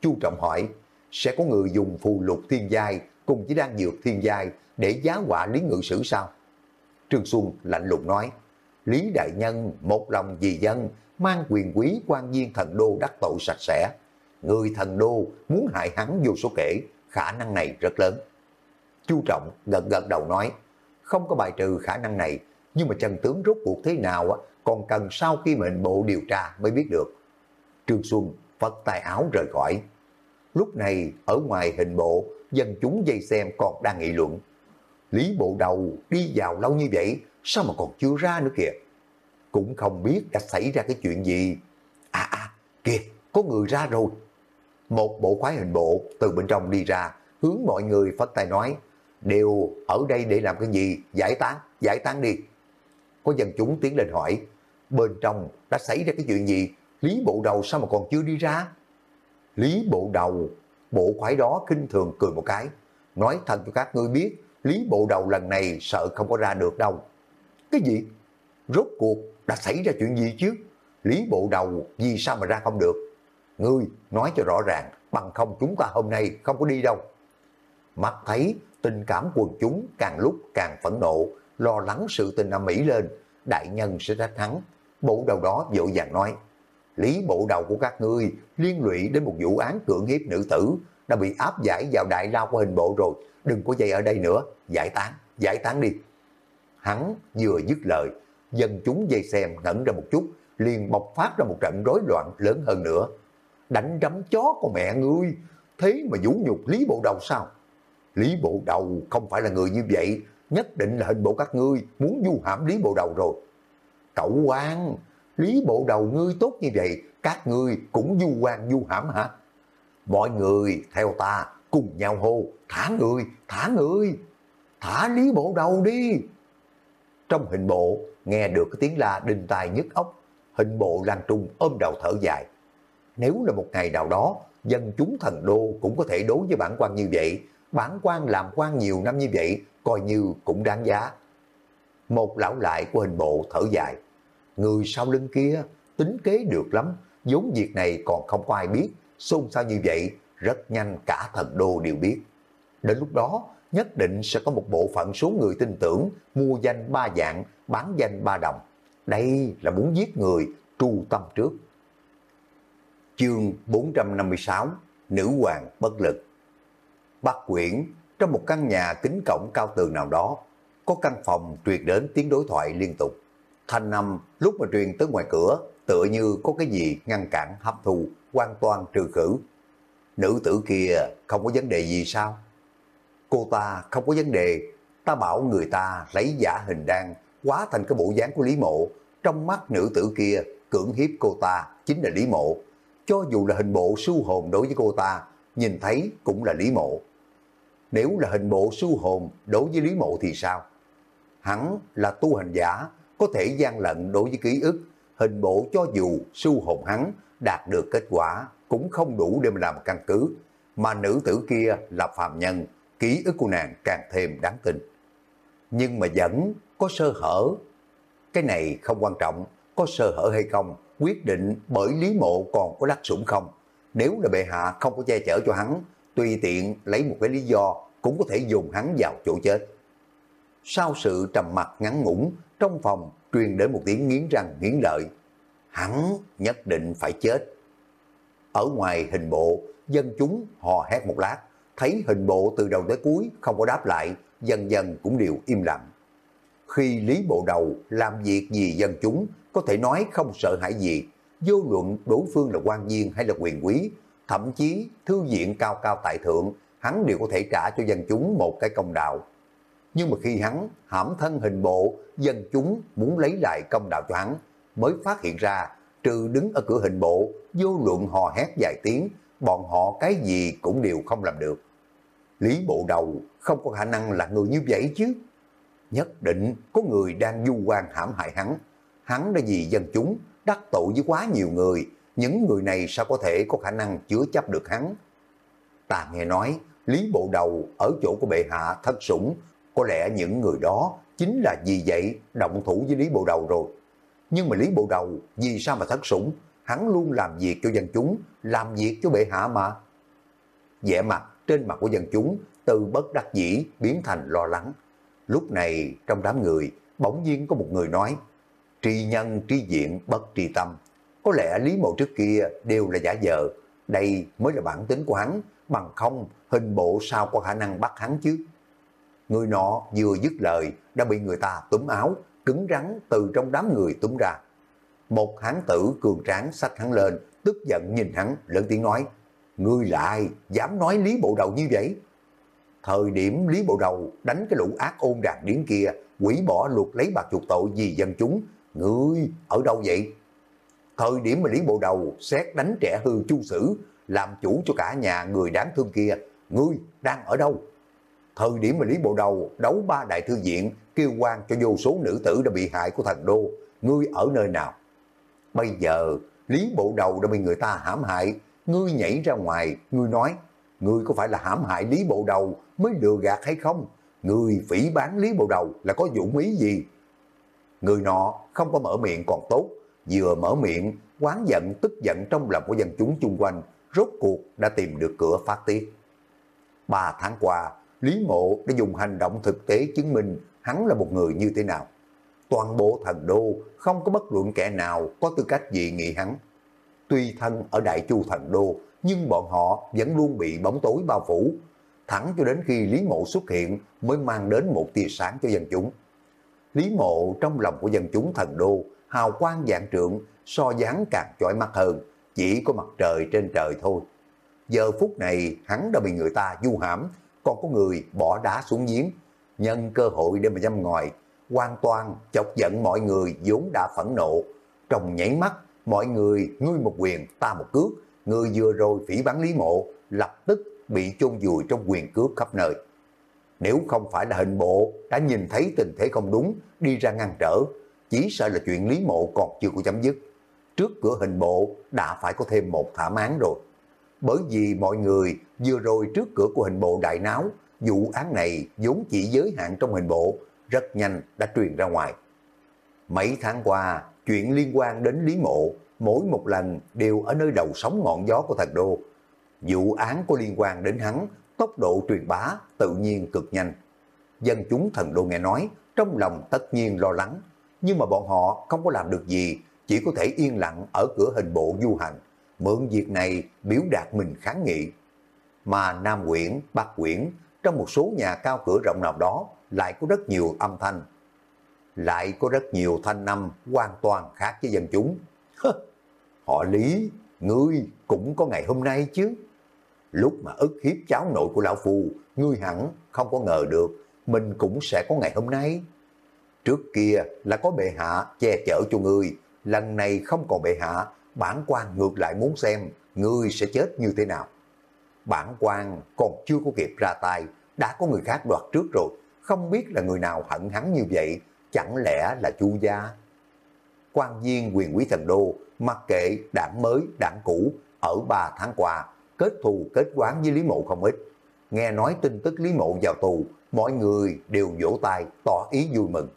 Chu Trọng hỏi, sẽ có người dùng phù lục thiên giai cùng chỉ đang dược thiên giai để giá họa lý ngự sử sao? Trương Xuân lạnh lùng nói, Lý Đại Nhân một lòng vì dân, mang quyền quý quan viên thần đô đắc tội sạch sẽ. Người thần đô muốn hại hắn vô số kể, khả năng này rất lớn. Chu Trọng gật gật đầu nói, không có bài trừ khả năng này, nhưng mà chân tướng rốt cuộc thế nào còn cần sau khi mệnh bộ điều tra mới biết được. Trương Xuân phật tay áo rời khỏi. Lúc này ở ngoài hình bộ, dân chúng dây xem còn đang nghị luận. Lý bộ đầu đi vào lâu như vậy, sao mà còn chưa ra nữa kìa. Cũng không biết đã xảy ra cái chuyện gì. À à, kìa, có người ra rồi. Một bộ khoái hình bộ từ bên trong đi ra, hướng mọi người phất tay nói, đều ở đây để làm cái gì, giải tán, giải tán đi. Có dân chúng tiến lên hỏi, bên trong đã xảy ra cái chuyện gì, Lý bộ đầu sao mà còn chưa đi ra? Lý bộ đầu, bộ khoái đó kinh thường cười một cái, nói thật cho các ngươi biết, Lý bộ đầu lần này sợ không có ra được đâu. Cái gì? Rốt cuộc đã xảy ra chuyện gì chứ? Lý bộ đầu vì sao mà ra không được? Ngươi nói cho rõ ràng, bằng không chúng ta hôm nay không có đi đâu. Mắt thấy tình cảm quần chúng càng lúc càng phẫn nộ, lo lắng sự tình âm mỹ lên, đại nhân sẽ trách thắng. Bộ đầu đó dội vàng nói, lý bộ đầu của các ngươi liên lụy đến một vụ án cưỡng hiếp nữ tử đã bị áp giải vào đại lao của hình bộ rồi, đừng có dây ở đây nữa, giải tán, giải tán đi. Hắn vừa dứt lời, dân chúng dây xem ngẩn ra một chút, liền bộc phát ra một trận rối loạn lớn hơn nữa. Đánh đấm chó con mẹ ngươi, thế mà vũ nhục Lý Bộ Đầu sao? Lý Bộ Đầu không phải là người như vậy, nhất định là hình bộ các ngươi muốn du hãm Lý Bộ Đầu rồi. Cậu quan, Lý Bộ Đầu ngươi tốt như vậy, các ngươi cũng du quan du hãm hả? Mọi người theo ta cùng nhau hô, thả người, thả người, thả Lý Bộ Đầu đi. Trong hình bộ, nghe được cái tiếng la đinh tai nhức óc, hình bộ Lan Trung ôm đầu thở dài. Nếu là một ngày nào đó, dân chúng thần đô cũng có thể đối với bản quan như vậy, bản quan làm quan nhiều năm như vậy, coi như cũng đáng giá. Một lão lại của hình bộ thở dài, người sau lưng kia tính kế được lắm, vốn việc này còn không có ai biết, xôn xao như vậy, rất nhanh cả thần đô đều biết. Đến lúc đó, nhất định sẽ có một bộ phận số người tin tưởng mua danh ba dạng, bán danh ba đồng. Đây là muốn giết người, tru tâm trước. Chương 456 Nữ hoàng bất lực Bắc quyển, trong một căn nhà kính cổng cao tường nào đó, có căn phòng truyền đến tiếng đối thoại liên tục. Thanh năm lúc mà truyền tới ngoài cửa, tựa như có cái gì ngăn cản hấp thu, hoàn toàn trừ khử. Nữ tử kia không có vấn đề gì sao? Cô ta không có vấn đề, ta bảo người ta lấy giả hình đan, quá thành cái bộ dáng của Lý Mộ. Trong mắt nữ tử kia, cưỡng hiếp cô ta chính là Lý Mộ. Cho dù là hình bộ su hồn đối với cô ta, nhìn thấy cũng là Lý Mộ. Nếu là hình bộ su hồn đối với Lý Mộ thì sao? Hắn là tu hành giả, có thể gian lận đối với ký ức. Hình bộ cho dù su hồn hắn đạt được kết quả cũng không đủ để mà làm căn cứ. Mà nữ tử kia là phàm nhân, ký ức của nàng càng thêm đáng tin. Nhưng mà vẫn có sơ hở. Cái này không quan trọng, có sơ hở hay không, quyết định bởi Lý Mộ còn có đắc sủng không. Nếu là bệ hạ không có che chở cho hắn, tùy tiện lấy một cái lý do cũng có thể dùng hắn vào chỗ chết. Sau sự trầm mặt ngắn ngủn, trong phòng truyền đến một tiếng nghiến răng nghiến lợi. Hắn nhất định phải chết. Ở ngoài hình bộ, dân chúng hò hét một lát, thấy hình bộ từ đầu tới cuối không có đáp lại, dần dần cũng đều im lặng. Khi Lý Bộ Đầu làm việc gì dân chúng, có thể nói không sợ hãi gì, vô luận đối phương là quan viên hay là quyền quý, thậm chí thư viện cao cao tại thượng, hắn đều có thể trả cho dân chúng một cái công đạo. Nhưng mà khi hắn hãm thân hình bộ, dân chúng muốn lấy lại công đạo cho hắn, mới phát hiện ra, trừ đứng ở cửa hình bộ, vô luận hò hét vài tiếng, bọn họ cái gì cũng đều không làm được. Lý bộ đầu không có khả năng là người như vậy chứ. Nhất định có người đang du quan hãm hại hắn. Hắn đã vì dân chúng, đắc tội với quá nhiều người. Những người này sao có thể có khả năng chứa chấp được hắn. Ta nghe nói, Lý bộ đầu ở chỗ của bệ hạ thất sủng, có lẽ những người đó chính là vì vậy động thủ với Lý bộ đầu rồi. Nhưng mà Lý bộ đầu vì sao mà thất sủng? Hắn luôn làm việc cho dân chúng, làm việc cho bệ hạ mà. vẻ mặt trên mặt của dân chúng từ bất đắc dĩ biến thành lo lắng. Lúc này trong đám người bỗng nhiên có một người nói tri nhân tri diện bất tri tâm. Có lẽ Lý Mộ trước kia đều là giả vờ, đây mới là bản tính của hắn, bằng không hình bộ sao có khả năng bắt hắn chứ. Người nọ vừa dứt lời đã bị người ta túm áo, cứng rắn từ trong đám người túm ra. Một hán tử cường tráng sách hắn lên, tức giận nhìn hắn, lớn tiếng nói, Ngươi lại dám nói Lý Bộ Đầu như vậy? Thời điểm Lý Bộ Đầu đánh cái lũ ác ôn đạt điển kia, quỷ bỏ luật lấy bạc chuột tội vì dân chúng, ngươi ở đâu vậy? Thời điểm mà Lý Bộ Đầu xét đánh trẻ hư chu sử, làm chủ cho cả nhà người đáng thương kia, ngươi đang ở đâu? Thời điểm mà Lý Bộ Đầu đấu ba đại thư viện, kêu quan cho vô số nữ tử đã bị hại của thần đô, ngươi ở nơi nào? Bây giờ, Lý Bộ Đầu đã bị người ta hãm hại, ngươi nhảy ra ngoài, ngươi nói, ngươi có phải là hãm hại Lý Bộ Đầu mới lừa gạt hay không? Ngươi phỉ bán Lý Bộ Đầu là có dụng ý gì? Người nọ không có mở miệng còn tốt, vừa mở miệng, quán giận tức giận trong lòng của dân chúng chung quanh, rốt cuộc đã tìm được cửa phát tiết. Ba tháng qua, Lý Mộ đã dùng hành động thực tế chứng minh hắn là một người như thế nào. Toàn bộ thần đô không có bất luận kẻ nào có tư cách dị nghị hắn. Tuy thân ở Đại Chu thần đô, nhưng bọn họ vẫn luôn bị bóng tối bao phủ. Thẳng cho đến khi Lý Mộ xuất hiện mới mang đến một tia sáng cho dân chúng. Lý Mộ trong lòng của dân chúng thần đô, hào quang dạng trượng, so dáng càng chói mắt hơn, chỉ có mặt trời trên trời thôi. Giờ phút này hắn đã bị người ta du hãm, còn có người bỏ đá xuống giếng, nhân cơ hội để mà dâm ngòi, hoàn toàn chọc giận mọi người vốn đã phẫn nộ. Trong nháy mắt, mọi người ngươi một quyền ta một cước, người vừa rồi phỉ bắn Lý Mộ lập tức bị chôn vùi trong quyền cước khắp nơi. Nếu không phải là hình bộ đã nhìn thấy tình thế không đúng, đi ra ngăn trở, chỉ sợ là chuyện Lý Mộ còn chưa có chấm dứt. Trước cửa hình bộ đã phải có thêm một thảm án rồi. bởi vì mọi người vừa rồi trước cửa của hình bộ đại náo, vụ án này vốn chỉ giới hạn trong hình bộ, rất nhanh đã truyền ra ngoài. Mấy tháng qua, chuyện liên quan đến Lý Mộ, mỗi một lần đều ở nơi đầu sóng ngọn gió của thần đô. Vụ án có liên quan đến hắn, tốc độ truyền bá tự nhiên cực nhanh. Dân chúng thần đô nghe nói, trong lòng tất nhiên lo lắng, nhưng mà bọn họ không có làm được gì, chỉ có thể yên lặng ở cửa hình bộ du hành, mượn việc này biểu đạt mình kháng nghị. Mà Nam Quyển, Bắc Quyển, trong một số nhà cao cửa rộng nào đó lại có rất nhiều âm thanh. Lại có rất nhiều thanh âm hoàn toàn khác với dân chúng. Họ lý, ngươi cũng có ngày hôm nay chứ. Lúc mà ức hiếp cháu nội của Lão Phu, ngươi hẳn không có ngờ được mình cũng sẽ có ngày hôm nay. Trước kia là có bệ hạ che chở cho ngươi, lần này không còn bệ hạ, bản quan ngược lại muốn xem ngươi sẽ chết như thế nào. Bản quan còn chưa có kịp ra tay, đã có người khác đoạt trước rồi, không biết là người nào hận hắn như vậy, chẳng lẽ là chu gia? quan viên quyền quý thần đô, mặc kệ đảng mới, đảng cũ, ở 3 tháng qua, kết thù kết quán với Lý Mộ không ít. Nghe nói tin tức Lý Mộ vào tù, mọi người đều vỗ tay tỏ ý vui mừng.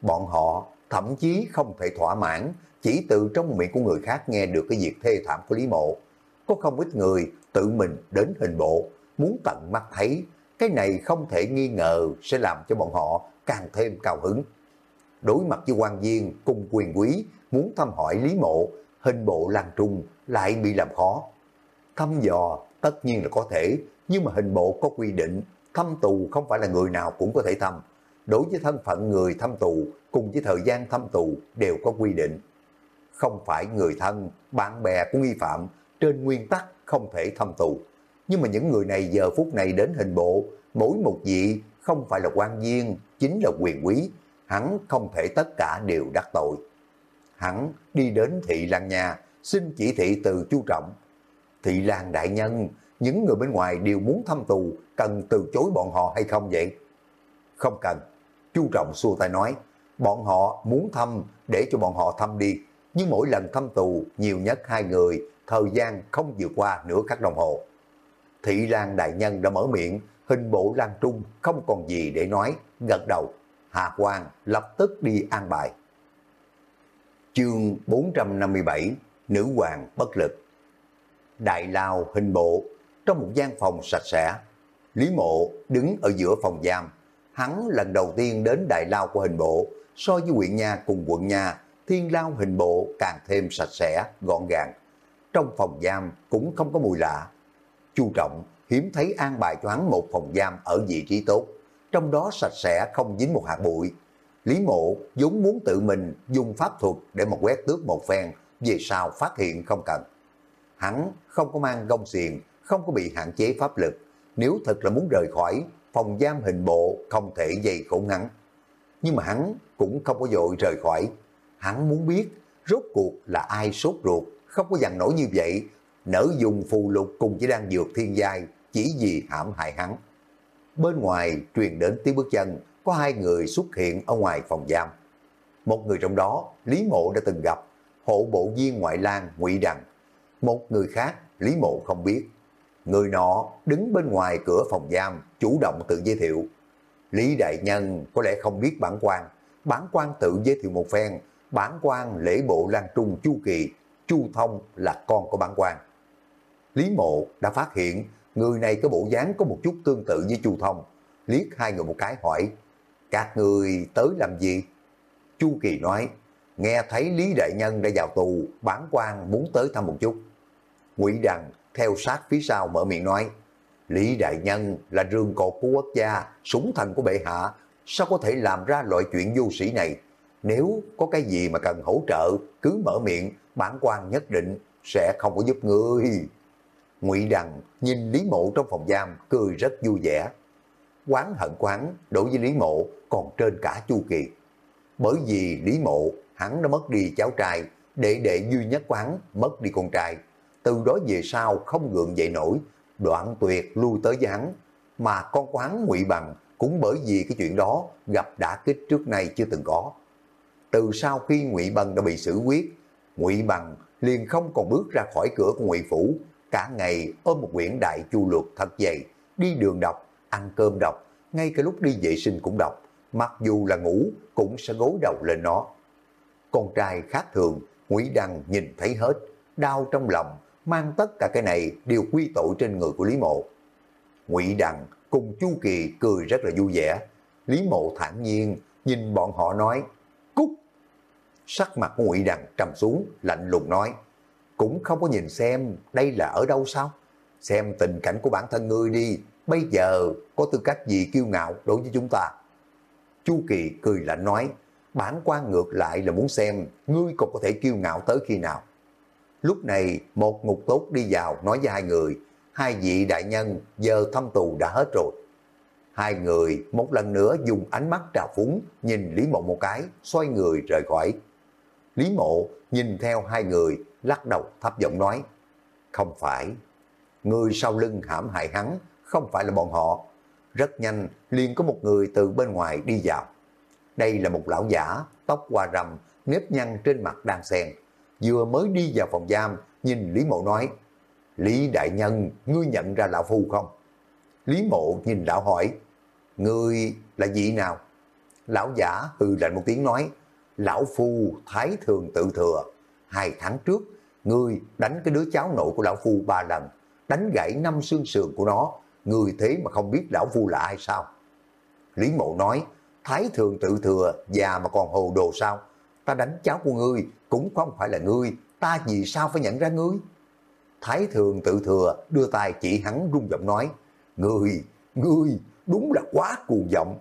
Bọn họ thậm chí không thể thỏa mãn, chỉ từ trong miệng của người khác nghe được cái việc thê thảm của Lý Mộ. Có không ít người tự mình đến hình bộ, muốn tận mắt thấy, cái này không thể nghi ngờ sẽ làm cho bọn họ càng thêm cao hứng. Đối mặt với quan viên cùng quyền quý, muốn thăm hỏi Lý Mộ, hình bộ Lan Trung lại bị làm khó. Thăm dò tất nhiên là có thể, nhưng mà hình bộ có quy định, thăm tù không phải là người nào cũng có thể thăm. Đối với thân phận người thăm tù cùng với thời gian thăm tù đều có quy định. Không phải người thân, bạn bè của nghi phạm, trên nguyên tắc không thể thăm tù. Nhưng mà những người này giờ phút này đến hình bộ, mỗi một vị không phải là quan viên, chính là quyền quý, hắn không thể tất cả đều đắc tội. Hắn đi đến thị lan nhà, xin chỉ thị từ chu trọng. Thị lan đại nhân, những người bên ngoài đều muốn thăm tù, cần từ chối bọn họ hay không vậy? Không cần. Chu trọng xua tay nói, bọn họ muốn thăm để cho bọn họ thăm đi, nhưng mỗi lần thăm tù nhiều nhất hai người, thời gian không vượt qua nửa khắc đồng hồ. Thị Lan Đại Nhân đã mở miệng, hình bộ Lan Trung không còn gì để nói, gật đầu. Hà Quang lập tức đi an bài. Chương 457 Nữ hoàng bất lực. Đại lao hình bộ Trong một gian phòng sạch sẽ Lý mộ đứng ở giữa phòng giam. Hắn lần đầu tiên đến đại lao của hình bộ So với huyện nha cùng quận nha Thiên lao hình bộ càng thêm sạch sẽ, gọn gàng. Trong phòng giam cũng không có mùi lạ. Chu trọng hiếm thấy an bài cho hắn một phòng giam ở vị trí tốt trong đó sạch sẽ không dính một hạt bụi. Lý mộ vốn muốn tự mình dùng pháp thuật để một quét tước một phen, về sau phát hiện không cần. Hắn không có mang gông xiền, không có bị hạn chế pháp lực. Nếu thật là muốn rời khỏi, phòng giam hình bộ không thể dày khổ hắn. Nhưng mà hắn cũng không có dội rời khỏi. Hắn muốn biết rốt cuộc là ai sốt ruột, không có dằn nổi như vậy, nở dùng phù lục cùng với đang dược thiên giai chỉ vì hãm hại hắn. Bên ngoài truyền đến tiếng bước chân, có hai người xuất hiện ở ngoài phòng giam. Một người trong đó, Lý Mộ đã từng gặp, hộ bộ viên ngoại lang ngụy Đằng. Một người khác, Lý Mộ không biết. Người nọ đứng bên ngoài cửa phòng giam, chủ động tự giới thiệu. Lý Đại Nhân có lẽ không biết bản quan, bản quan tự giới thiệu một phen, bản quan lễ bộ Lan Trung Chu Kỳ, Chu Thông là con của bản quan. Lý Mộ đã phát hiện người này có bộ dáng có một chút tương tự với Chu Thông, liếc hai người một cái hỏi, các người tới làm gì? Chu Kỳ nói, nghe thấy Lý Đại Nhân đã vào tù, bản quan muốn tới thăm một chút. Ngụy Đằng theo sát phía sau mở miệng nói, Lý Đại Nhân là rương cột của quốc gia, súng thần của bệ hạ, sao có thể làm ra loại chuyện vô sĩ này? Nếu có cái gì mà cần hỗ trợ, cứ mở miệng, bản quan nhất định sẽ không có giúp ngươi. Ngụy Đằng nhìn Lý Mộ trong phòng giam cười rất vui vẻ. Quán hận quán đối với Lý Mộ còn trên cả Chu Kỳ. Bởi vì Lý Mộ hắn đã mất đi cháu trai, đệ đệ duy nhất quán mất đi con trai. Từ đó về sau không gượng dậy nổi, đoạn tuyệt lui tới với hắn. Mà con quán ngụy bằng cũng bởi vì cái chuyện đó gặp đã kích trước nay chưa từng có. Từ sau khi ngụy bằng đã bị xử quyết, ngụy bằng liền không còn bước ra khỏi cửa của ngụy phủ, cả ngày ôm một quyển đại chu luật thật dày, đi đường đọc, ăn cơm đọc, ngay cả lúc đi vệ sinh cũng đọc, mặc dù là ngủ cũng sẽ gối đầu lên nó. Con trai khác thường, Ngụy Đăng nhìn thấy hết, đau trong lòng, mang tất cả cái này đều quy tội trên người của Lý Mộ. Ngụy Đăng cùng Chu Kỳ cười rất là vui vẻ. Lý Mộ thản nhiên nhìn bọn họ nói, cút. Sắc mặt của Ngụy Đăng trầm xuống, lạnh lùng nói, cũng không có nhìn xem đây là ở đâu sao? Xem tình cảnh của bản thân ngươi đi, bây giờ có tư cách gì kiêu ngạo đối với chúng ta? Chu Kỳ cười lạnh nói, bản quan ngược lại là muốn xem ngươi còn có thể kiêu ngạo tới khi nào. Lúc này một ngục tốt đi vào nói với hai người, hai vị đại nhân giờ thăm tù đã hết rồi. Hai người một lần nữa dùng ánh mắt trào phúng nhìn Lý Mộng một cái, xoay người rời khỏi. Lý Mộ nhìn theo hai người, lắc đầu thấp giọng nói, không phải, người sau lưng hãm hại hắn, không phải là bọn họ. Rất nhanh, liền có một người từ bên ngoài đi vào. Đây là một lão giả, tóc hoa rầm, nếp nhăn trên mặt đang xen. Vừa mới đi vào phòng giam, nhìn Lý Mộ nói, Lý Đại Nhân, ngươi nhận ra lão phu không? Lý Mộ nhìn lão hỏi, ngươi là gì nào? Lão giả hừ lạnh một tiếng nói, lão phu thái thường tự thừa. Hai tháng trước, ngươi đánh cái đứa cháu nội của lão phu ba lần, đánh gãy năm xương sườn của nó, ngươi thế mà không biết lão phu là ai sao? Lý Mộ nói, thái thường tự thừa, già mà còn hồ đồ sao? Ta đánh cháu của ngươi, cũng không phải là ngươi, ta vì sao phải nhận ra ngươi? Thái thường tự thừa đưa tay chỉ hắn rung giọng nói, Ngươi, ngươi, đúng là quá cuồng vọng.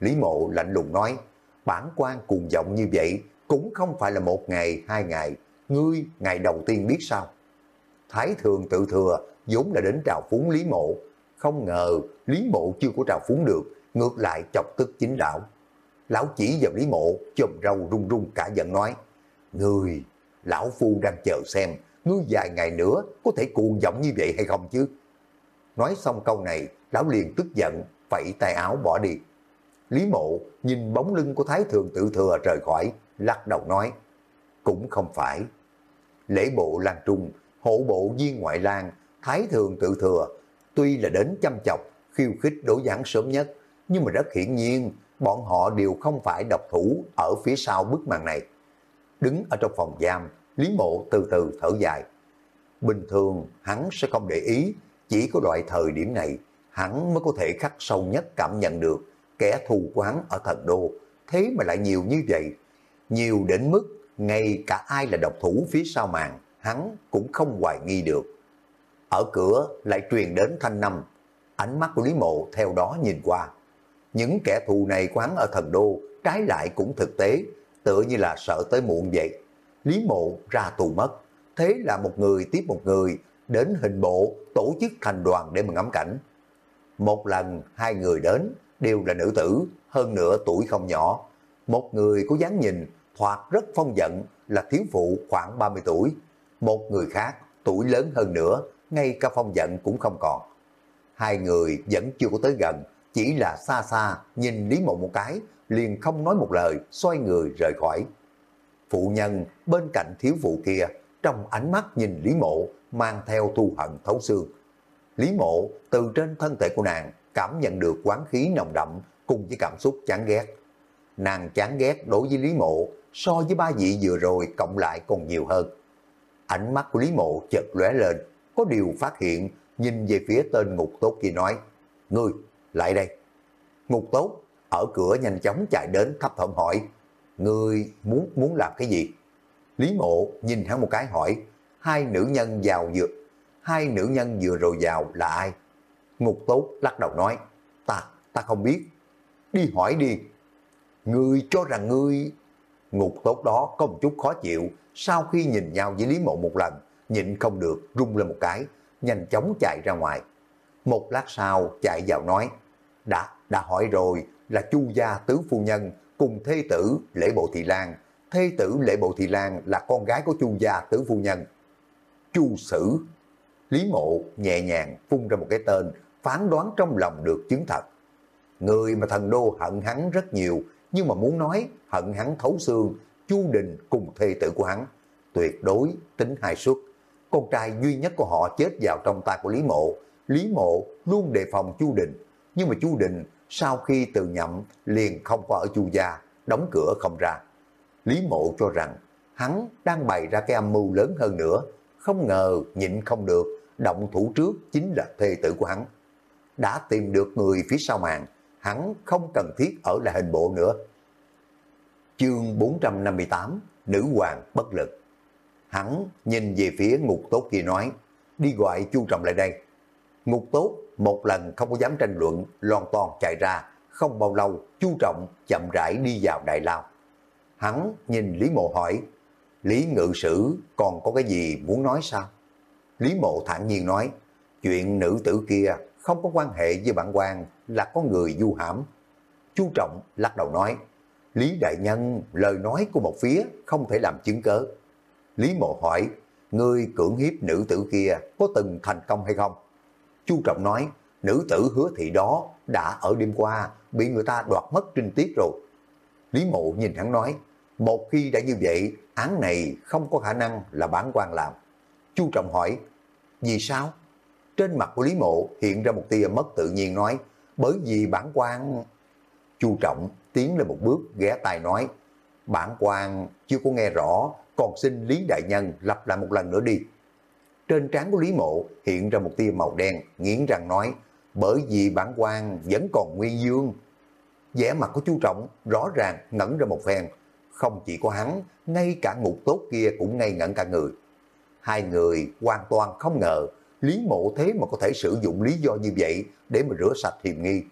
Lý mộ lạnh lùng nói, bản quan cuồng vọng như vậy cũng không phải là một ngày, hai ngày, ngươi ngày đầu tiên biết sao. Thái thường tự thừa vốn là đến trào phúng Lý mộ, không ngờ Lý mộ chưa có trào phúng được, ngược lại chọc tức chính lão. Lão chỉ vào Lý mộ, chồm râu run run cả giận nói, Ngươi, lão phu đang chờ xem, ngươi vài ngày nữa có thể cuồng vọng như vậy hay không chứ? Nói xong câu này, lão liền tức giận, phẩy tay áo bỏ đi. Lý mộ nhìn bóng lưng của Thái Thường tự thừa rời khỏi, lắc đầu nói, cũng không phải. Lễ bộ Lan Trung, hộ bộ viên ngoại lang, Thái Thường tự thừa, tuy là đến chăm chọc, khiêu khích đổ giảng sớm nhất, nhưng mà rất hiển nhiên, bọn họ đều không phải độc thủ ở phía sau bức màn này. Đứng ở trong phòng giam, Lý Mộ từ từ thở dài. Bình thường hắn sẽ không để ý, chỉ có loại thời điểm này hắn mới có thể khắc sâu nhất cảm nhận được kẻ thù quán ở thần đô, thế mà lại nhiều như vậy. Nhiều đến mức ngay cả ai là độc thủ phía sau màn, hắn cũng không hoài nghi được. Ở cửa lại truyền đến thanh năm, ánh mắt của Lý Mộ theo đó nhìn qua. Những kẻ thù này quán ở thần đô, trái lại cũng thực tế, tựa như là sợ tới muộn vậy. Lý Mộ ra tù mất, thế là một người tiếp một người đến hình bộ tổ chức thành đoàn để mà ngắm cảnh. Một lần hai người đến đều là nữ tử, hơn nữa tuổi không nhỏ. Một người có dáng nhìn thoạt rất phong giận là thiếu phụ khoảng 30 tuổi. Một người khác tuổi lớn hơn nữa, ngay cả phong giận cũng không còn. Hai người vẫn chưa có tới gần, chỉ là xa xa nhìn Lý Mộ một cái, liền không nói một lời, xoay người rời khỏi. Phụ nhân bên cạnh thiếu phụ kia, trong ánh mắt nhìn Lý Mộ, mang theo thu hận thấu xương. Lý Mộ từ trên thân thể của nàng cảm nhận được quán khí nồng đậm cùng với cảm xúc chán ghét. Nàng chán ghét đối với Lý Mộ so với ba vị vừa rồi cộng lại còn nhiều hơn. Ánh mắt của Lý Mộ chợt lóe lên, có điều phát hiện, nhìn về phía tên ngục tốt kia nói, Ngươi, lại đây. Ngục tốt, ở cửa nhanh chóng chạy đến thấp thỏm hỏi, Ngươi muốn muốn làm cái gì? Lý mộ nhìn hắn một cái hỏi, hai nữ nhân vào vừa, hai nữ nhân vừa rồi vào là ai? Ngục tốt lắc đầu nói, ta, ta không biết. Đi hỏi đi. Ngươi cho rằng ngươi... Ngục tốt đó có một chút khó chịu, sau khi nhìn nhau với Lý Mộ một lần, nhịn không được, rung lên một cái, nhanh chóng chạy ra ngoài. Một lát sau chạy vào nói, đã, đã hỏi rồi, là chu gia tứ phu nhân cùng thê tử lễ bộ thị lan. Thê tử lễ bộ thị lan là con gái của chu gia tứ phu nhân. Chu sử. Lý mộ nhẹ nhàng phun ra một cái tên, phán đoán trong lòng được chứng thật. Người mà thần đô hận hắn rất nhiều, nhưng mà muốn nói hận hắn thấu xương, Chu Đình cùng thê tử của hắn, tuyệt đối tính hai suất. con trai duy nhất của họ chết vào trong tay của Lý Mộ. Lý Mộ luôn đề phòng Chu Đình, nhưng mà Chu Đình sau khi từ nhậm liền không có ở Chu gia, đóng cửa không ra. Lý Mộ cho rằng hắn đang bày ra cái âm mưu lớn hơn nữa, không ngờ nhịn không được, động thủ trước chính là thê tử của hắn. Đã tìm được người phía sau màn, hắn không cần thiết ở lại hình bộ nữa. Chương 458 Nữ hoàng bất lực. Hắn nhìn về phía ngục tốt kia nói Đi gọi chu trọng lại đây. Ngục tốt một lần không có dám tranh luận Loan toàn chạy ra. Không bao lâu chu trọng chậm rãi đi vào đại lao. Hắn nhìn Lý Mộ hỏi Lý ngự sử còn có cái gì muốn nói sao? Lý Mộ thản nhiên nói Chuyện nữ tử kia không có quan hệ với bản quan là có người du hãm. Chu Trọng lắc đầu nói, Lý Đại Nhân lời nói của một phía không thể làm chứng cớ. Lý Mộ hỏi, người cưỡng hiếp nữ tử kia có từng thành công hay không? Chu Trọng nói, nữ tử hứa thị đó đã ở đêm qua bị người ta đoạt mất trinh tiết rồi. Lý Mộ nhìn hắn nói, một khi đã như vậy, án này không có khả năng là bản quan làm. Chu Trọng hỏi, vì sao? Trên mặt của Lý Mộ hiện ra một tia mất tự nhiên nói, bởi vì bản quan... Chu Trọng tiến lên một bước ghé tai nói, bản quan chưa có nghe rõ, còn xin Lý Đại Nhân lặp lại một lần nữa đi. Trên trán của Lý Mộ hiện ra một tia màu đen, nghiến răng nói, bởi vì bản quan vẫn còn nguyên dương. vẻ mặt của Chu Trọng rõ ràng ngẩn ra một phen, không chỉ có hắn, ngay cả ngục tốt kia cũng ngây ngẩn cả người. Hai người hoàn toàn không ngờ Lý mộ thế mà có thể sử dụng lý do như vậy để mà rửa sạch hiểm nghi.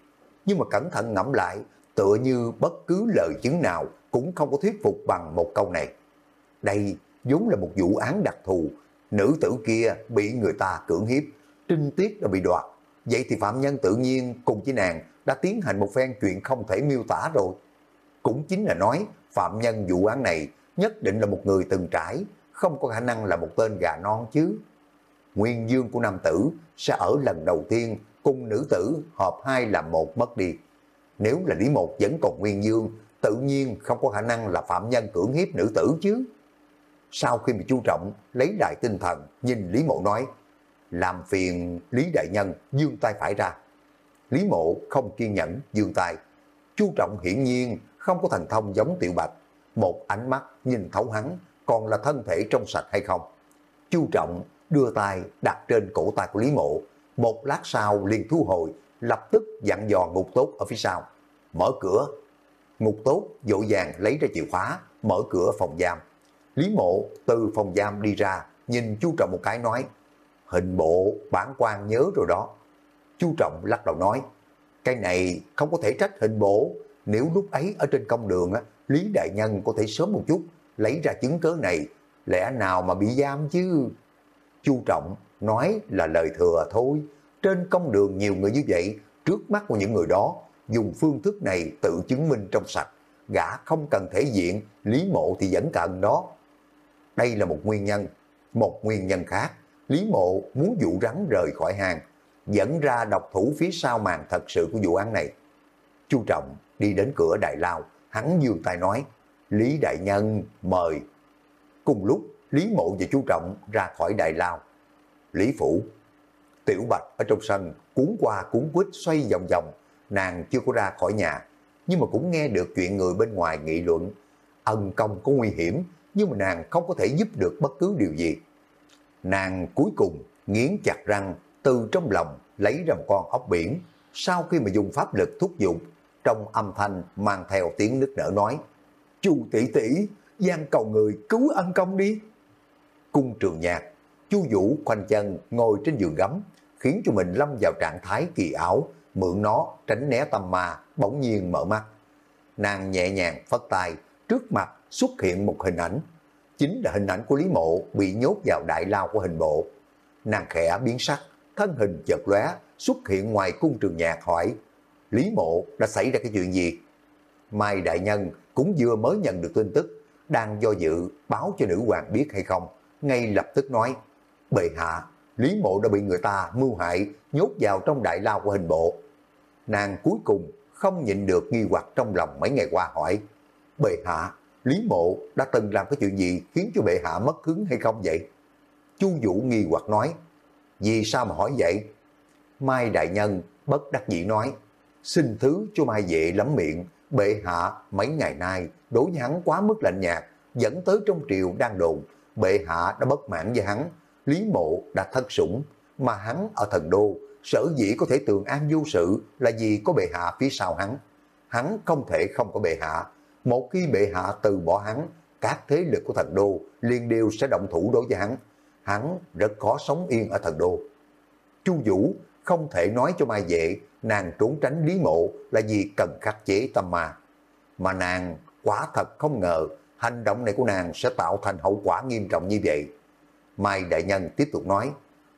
Nhưng mà cẩn thận ngẫm lại, tựa như bất cứ lời chứng nào cũng không có thuyết phục bằng một câu này. Đây vốn là một vụ án đặc thù, nữ tử kia bị người ta cưỡng hiếp, trinh tiết đã bị đoạt. Vậy thì phạm nhân tự nhiên cùng với nàng đã tiến hành một phen chuyện không thể miêu tả rồi. Cũng chính là nói phạm nhân vụ án này nhất định là một người từng trải, không có khả năng là một tên gà non chứ nguyên dương của nam tử sẽ ở lần đầu tiên cùng nữ tử hợp hai làm một mất đi. Nếu là Lý Một vẫn còn nguyên dương, tự nhiên không có khả năng là phạm nhân cưỡng hiếp nữ tử chứ. Sau khi bị chu trọng, lấy lại tinh thần, nhìn Lý Mộ nói, làm phiền Lý Đại Nhân dương tay phải ra. Lý Mộ không kiên nhẫn dương tay. Chu trọng hiển nhiên không có thành thông giống Tiểu Bạch. Một ánh mắt nhìn thấu hắn, còn là thân thể trong sạch hay không. Chu trọng đưa tay đặt trên cổ tay của Lý Mộ. Một lát sau liền thu hồi, lập tức dặn dò ngục tốt ở phía sau. Mở cửa. Ngục tốt dỗ dàng lấy ra chìa khóa, mở cửa phòng giam. Lý Mộ từ phòng giam đi ra, nhìn Chu Trọng một cái nói, hình bộ bản quan nhớ rồi đó. Chu Trọng lắc đầu nói, cái này không có thể trách hình bộ, nếu lúc ấy ở trên công đường, Lý Đại Nhân có thể sớm một chút lấy ra chứng cớ này, lẽ nào mà bị giam chứ? Chu Trọng nói là lời thừa thôi. Trên công đường nhiều người như vậy, trước mắt của những người đó, dùng phương thức này tự chứng minh trong sạch. Gã không cần thể diện, Lý Mộ thì vẫn cần đó. Đây là một nguyên nhân. Một nguyên nhân khác, Lý Mộ muốn dụ rắn rời khỏi hàng, dẫn ra độc thủ phía sau màn thật sự của vụ án này. Chu Trọng đi đến cửa đại lao, hắn dương tay nói, Lý Đại Nhân mời. Cùng lúc, Lý Mộ và chú Trọng ra khỏi đại lao. Lý Phủ, Tiểu Bạch ở trong sân cuốn qua cuốn quýt xoay vòng vòng, nàng chưa có ra khỏi nhà, nhưng mà cũng nghe được chuyện người bên ngoài nghị luận. Ân công có nguy hiểm, nhưng mà nàng không có thể giúp được bất cứ điều gì. Nàng cuối cùng nghiến chặt răng, từ trong lòng lấy ra một con ốc biển, sau khi mà dùng pháp lực thúc giục, trong âm thanh mang theo tiếng nước nở nói, Chu tỷ tỷ, gian cầu người cứu ân công đi cung trường nhạc. Chu Vũ khoanh chân ngồi trên giường gấm, khiến cho mình lâm vào trạng thái kỳ ảo, mượn nó tránh né tâm ma, bỗng nhiên mở mắt. Nàng nhẹ nhàng phất tay, trước mặt xuất hiện một hình ảnh. Chính là hình ảnh của Lý Mộ bị nhốt vào đại lao của hình bộ. Nàng khẽ biến sắc, thân hình chợt lóe xuất hiện ngoài cung trường nhạc hỏi Lý Mộ đã xảy ra cái chuyện gì? Mai Đại Nhân cũng vừa mới nhận được tin tức, đang do dự báo cho nữ hoàng biết hay không ngay lập tức nói, bệ hạ, Lý Mộ đã bị người ta mưu hại, nhốt vào trong đại lao của hình bộ. Nàng cuối cùng không nhịn được nghi hoặc trong lòng mấy ngày qua hỏi, bệ hạ, Lý Mộ đã từng làm cái chuyện gì khiến cho bệ hạ mất hứng hay không vậy? Chu Vũ nghi hoặc nói, vì sao mà hỏi vậy? Mai Đại Nhân bất đắc dĩ nói, xin thứ cho Mai Vệ lắm miệng, bệ hạ mấy ngày nay đối với hắn quá mức lạnh nhạt, dẫn tới trong triều đang đồn, bệ hạ đã bất mãn với hắn, Lý Mộ đã thất sủng, mà hắn ở thần đô, sở dĩ có thể tường an vô sự là vì có bệ hạ phía sau hắn. Hắn không thể không có bệ hạ, một khi bệ hạ từ bỏ hắn, các thế lực của thần đô liên đều sẽ động thủ đối với hắn. Hắn rất khó sống yên ở thần đô. Chu Vũ không thể nói cho Mai Vệ nàng trốn tránh Lý Mộ là vì cần khắc chế tâm ma. Mà nàng quả thật không ngờ hành động này của nàng sẽ tạo thành hậu quả nghiêm trọng như vậy. Mai Đại Nhân tiếp tục nói,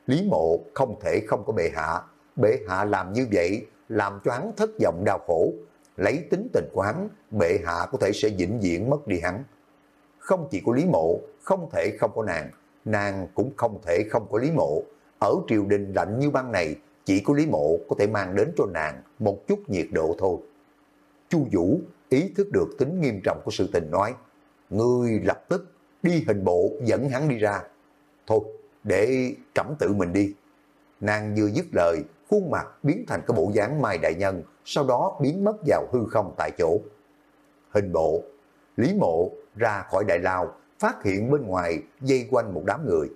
Lý Mộ không thể không có bệ hạ. Bệ hạ làm như vậy, làm cho hắn thất vọng đau khổ. Lấy tính tình của hắn, bệ hạ có thể sẽ vĩnh viễn mất đi hắn. Không chỉ có Lý Mộ, không thể không có nàng, nàng cũng không thể không có Lý Mộ. Ở triều đình lạnh như băng này, chỉ có Lý Mộ có thể mang đến cho nàng một chút nhiệt độ thôi. Chu Vũ ý thức được tính nghiêm trọng của sự tình nói, ngươi lập tức đi hình bộ dẫn hắn đi ra. Thôi, để trẫm tự mình đi. Nàng vừa dứt lời, khuôn mặt biến thành cái bộ dáng Mai Đại Nhân, sau đó biến mất vào hư không tại chỗ. Hình bộ, Lý Mộ ra khỏi đại lao, phát hiện bên ngoài dây quanh một đám người.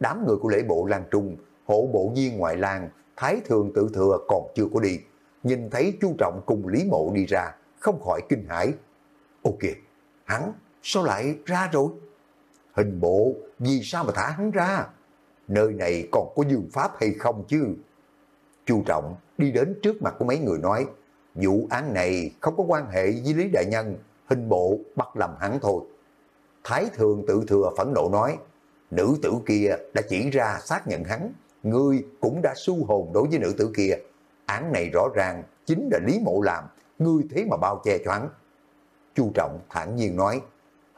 Đám người của lễ bộ Lan Trung, hộ bộ viên ngoại lang, Thái Thường tự thừa còn chưa có đi. Nhìn thấy chu Trọng cùng Lý Mộ đi ra, không khỏi kinh hãi. ok hắn sao lại ra rồi? Hình bộ, vì sao mà thả hắn ra? Nơi này còn có dương pháp hay không chứ? Chu Trọng đi đến trước mặt của mấy người nói, vụ án này không có quan hệ với Lý Đại Nhân, hình bộ bắt làm hắn thôi. Thái Thường tự thừa phẫn nộ nói, nữ tử kia đã chỉ ra xác nhận hắn, ngươi cũng đã su hồn đối với nữ tử kia. Án này rõ ràng chính là Lý Mộ làm, ngươi thế mà bao che cho hắn. Chu Trọng thản nhiên nói,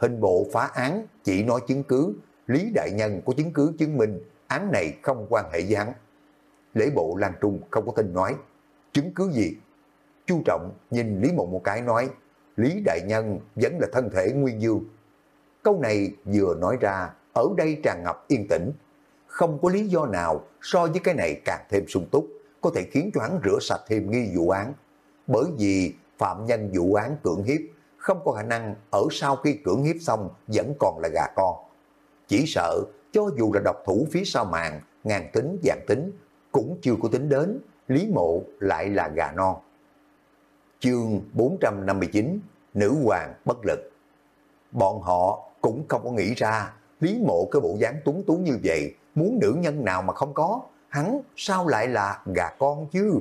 hình bộ phá án chỉ nói chứng cứ, Lý Đại Nhân có chứng cứ chứng minh án này không quan hệ với hắn. Lễ bộ Lan Trung không có tin nói, chứng cứ gì? Chu Trọng nhìn Lý mộng một cái nói, Lý Đại Nhân vẫn là thân thể nguyên dương. Câu này vừa nói ra, ở đây tràn ngập yên tĩnh. Không có lý do nào so với cái này càng thêm sung túc, có thể khiến cho hắn rửa sạch thêm nghi vụ án. Bởi vì phạm nhân vụ án cưỡng hiếp không có khả năng ở sau khi cưỡng hiếp xong vẫn còn là gà con. Chỉ sợ cho dù là độc thủ phía sau màn, ngàn tính dạng tính, cũng chưa có tính đến, Lý Mộ lại là gà non. Chương 459 Nữ hoàng bất lực Bọn họ cũng không có nghĩ ra Lý Mộ cái bộ dáng túng tú như vậy muốn nữ nhân nào mà không có hắn sao lại là gà con chứ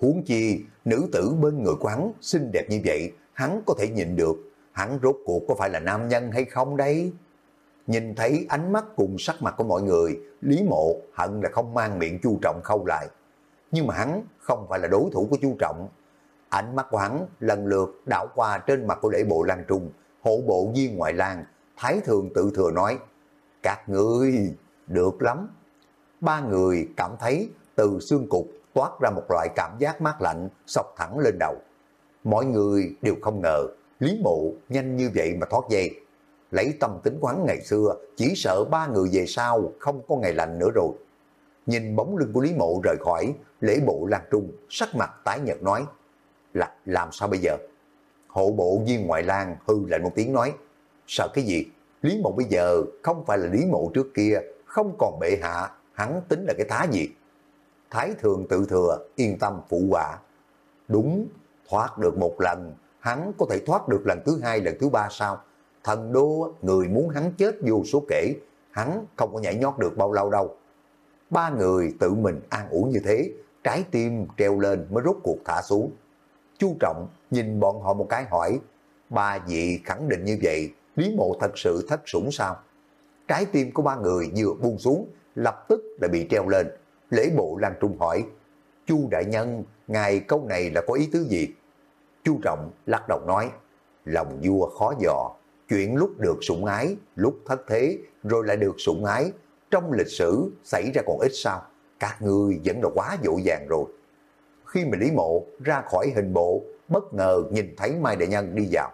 huống chi nữ tử bên người của hắn xinh đẹp như vậy hắn có thể nhìn được hắn rốt cuộc có phải là nam nhân hay không đấy nhìn thấy ánh mắt cùng sắc mặt của mọi người Lý Mộ hận là không mang miệng chu trọng khâu lại nhưng mà hắn không phải là đối thủ của chu trọng Ánh mắt của hắn lần lượt đảo qua trên mặt của lễ bộ Lan Trung, hộ bộ viên ngoại lang, Thái Thường tự thừa nói, các người được lắm. Ba người cảm thấy từ xương cục toát ra một loại cảm giác mát lạnh sọc thẳng lên đầu. Mọi người đều không ngờ Lý Mộ nhanh như vậy mà thoát dây. Lấy tâm tính quán ngày xưa, chỉ sợ ba người về sau không có ngày lành nữa rồi. Nhìn bóng lưng của Lý Mộ rời khỏi, lễ bộ Lan Trung, sắc mặt tái nhợt nói, là làm sao bây giờ? Hộ bộ viên ngoại lang hư lạnh một tiếng nói, sợ cái gì? Lý mộ bây giờ không phải là lý mộ trước kia, không còn bệ hạ, hắn tính là cái thá gì? Thái thường tự thừa, yên tâm phụ quả Đúng, thoát được một lần, hắn có thể thoát được lần thứ hai, lần thứ ba sao? Thần đô, người muốn hắn chết vô số kể, hắn không có nhảy nhót được bao lâu đâu. Ba người tự mình an ủi như thế, trái tim treo lên mới rút cuộc thả xuống. Chu Trọng nhìn bọn họ một cái hỏi, ba vị khẳng định như vậy, Lý Mộ thật sự thất sủng sao? Trái tim của ba người vừa buông xuống, lập tức đã bị treo lên. Lễ bộ Lan Trung hỏi, Chu Đại Nhân, ngài câu này là có ý tứ gì? Chu Trọng lắc đầu nói, lòng vua khó dò, chuyện lúc được sủng ái, lúc thất thế, rồi lại được sủng ái, trong lịch sử xảy ra còn ít sao? Các ngươi vẫn là quá dội vàng rồi khi mà Lý Mộ ra khỏi hình bộ, bất ngờ nhìn thấy Mai Đại Nhân đi vào.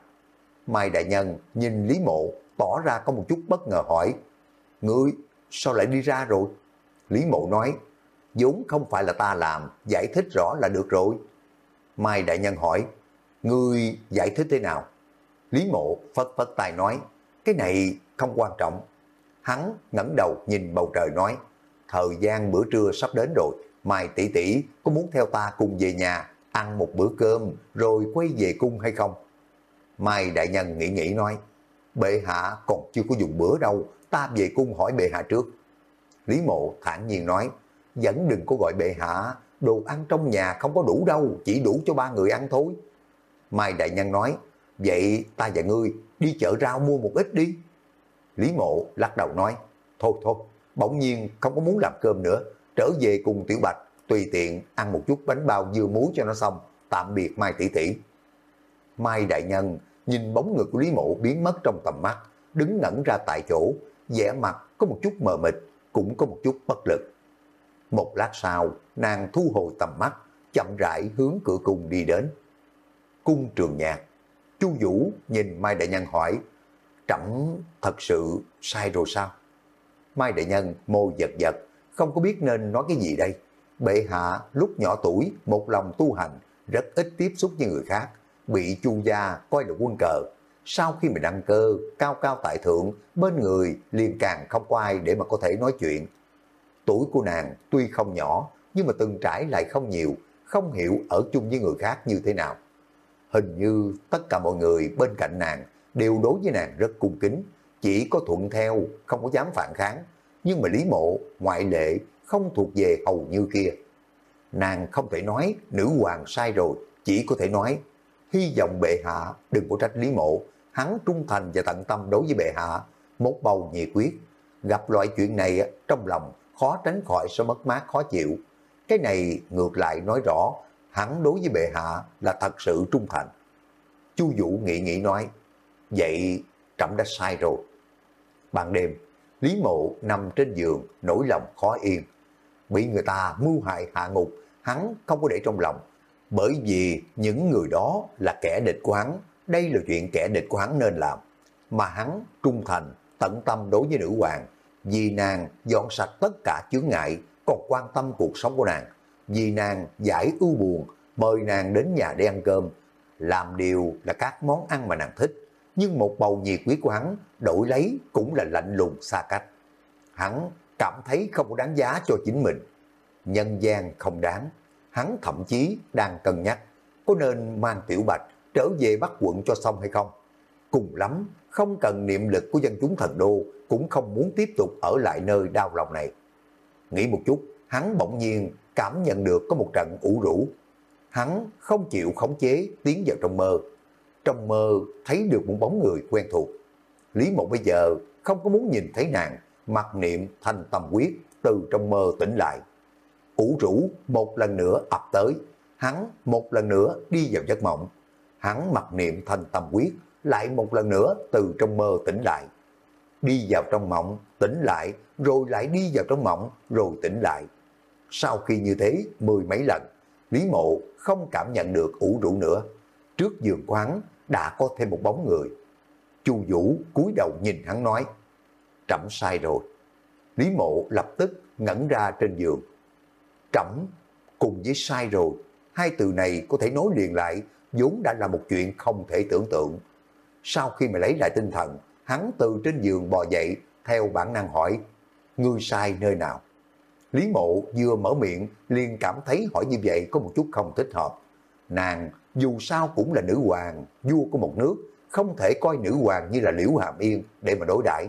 Mai Đại Nhân nhìn Lý Mộ tỏ ra có một chút bất ngờ hỏi, Ngươi, sao lại đi ra rồi? Lý Mộ nói, vốn không phải là ta làm, giải thích rõ là được rồi. Mai Đại Nhân hỏi, người giải thích thế nào? Lý Mộ phất phất tài nói, cái này không quan trọng. Hắn ngẩng đầu nhìn bầu trời nói, thời gian bữa trưa sắp đến rồi, Mai tỷ tỷ có muốn theo ta cùng về nhà, ăn một bữa cơm rồi quay về cung hay không? Mai Đại Nhân nghĩ nghĩ nói, bệ hạ còn chưa có dùng bữa đâu, ta về cung hỏi bệ hạ trước. Lý Mộ thản nhiên nói, vẫn đừng có gọi bệ hạ, đồ ăn trong nhà không có đủ đâu, chỉ đủ cho ba người ăn thôi. Mai Đại Nhân nói, vậy ta và ngươi đi chợ rau mua một ít đi. Lý Mộ lắc đầu nói, thôi thôi, bỗng nhiên không có muốn làm cơm nữa, trở về cùng Tiểu Bạch, tùy tiện ăn một chút bánh bao dưa muối cho nó xong, tạm biệt Mai tỷ tỷ. Mai Đại Nhân nhìn bóng người của Lý Mộ biến mất trong tầm mắt, đứng ngẩn ra tại chỗ, vẻ mặt có một chút mờ mịt, cũng có một chút bất lực. Một lát sau, nàng thu hồi tầm mắt, chậm rãi hướng cửa cùng đi đến. Cung trường nhạc, Chu Vũ nhìn Mai Đại Nhân hỏi, trẫm thật sự sai rồi sao? Mai Đại Nhân môi giật giật, không có biết nên nói cái gì đây. Bệ hạ lúc nhỏ tuổi, một lòng tu hành, rất ít tiếp xúc với người khác, bị chu gia coi là quân cờ. Sau khi mình đăng cơ, cao cao tại thượng, bên người liền càng không có ai để mà có thể nói chuyện. Tuổi của nàng tuy không nhỏ, nhưng mà từng trải lại không nhiều, không hiểu ở chung với người khác như thế nào. Hình như tất cả mọi người bên cạnh nàng đều đối với nàng rất cung kính, chỉ có thuận theo, không có dám phản kháng. Nhưng mà Lý Mộ, ngoại lệ, không thuộc về hầu như kia. Nàng không thể nói nữ hoàng sai rồi, chỉ có thể nói hy vọng bệ hạ đừng có trách Lý Mộ, hắn trung thành và tận tâm đối với bệ hạ, một bầu nhiệt quyết. Gặp loại chuyện này trong lòng khó tránh khỏi sẽ mất mát khó chịu. Cái này ngược lại nói rõ, hắn đối với bệ hạ là thật sự trung thành. Chu Vũ nghĩ nghĩ nói, vậy trẫm đã sai rồi. Ban đêm, Lý Mộ nằm trên giường, nỗi lòng khó yên. Bị người ta mưu hại hạ ngục, hắn không có để trong lòng. Bởi vì những người đó là kẻ địch của hắn, đây là chuyện kẻ địch của hắn nên làm. Mà hắn trung thành, tận tâm đối với nữ hoàng, vì nàng dọn sạch tất cả chướng ngại, còn quan tâm cuộc sống của nàng. Vì nàng giải ưu buồn, mời nàng đến nhà để ăn cơm, làm điều là các món ăn mà nàng thích. Nhưng một bầu nhiệt quý của hắn đổi lấy cũng là lạnh lùng xa cách. Hắn cảm thấy không có đáng giá cho chính mình. Nhân gian không đáng. Hắn thậm chí đang cân nhắc có nên mang tiểu bạch trở về bắt quận cho xong hay không. Cùng lắm, không cần niệm lực của dân chúng thần đô, cũng không muốn tiếp tục ở lại nơi đau lòng này. Nghĩ một chút, hắn bỗng nhiên cảm nhận được có một trận ủ rũ. Hắn không chịu khống chế tiến vào trong mơ. Trong mơ thấy được một bóng người quen thuộc. Lý Mộng bây giờ không có muốn nhìn thấy nàng, mặc niệm thành tâm quyết từ trong mơ tỉnh lại. Ủ rũ một lần nữa ập tới, hắn một lần nữa đi vào giấc mộng. Hắn mặc niệm thành tâm quyết, lại một lần nữa từ trong mơ tỉnh lại. Đi vào trong mộng, tỉnh lại, rồi lại đi vào trong mộng, rồi tỉnh lại. Sau khi như thế mười mấy lần, Lý Mộ không cảm nhận được ủ rũ nữa. Trước giường quán đã có thêm một bóng người. Chu Vũ cúi đầu nhìn hắn nói, trẫm sai rồi. Lý Mộ lập tức ngẩn ra trên giường. Trẫm cùng với sai rồi, hai từ này có thể nối liền lại, vốn đã là một chuyện không thể tưởng tượng. Sau khi mà lấy lại tinh thần, hắn từ trên giường bò dậy, theo bản năng hỏi, ngươi sai nơi nào? Lý mộ vừa mở miệng liền cảm thấy hỏi như vậy có một chút không thích hợp. Nàng dù sao cũng là nữ hoàng, vua của một nước, không thể coi nữ hoàng như là liễu hàm yên để mà đối đãi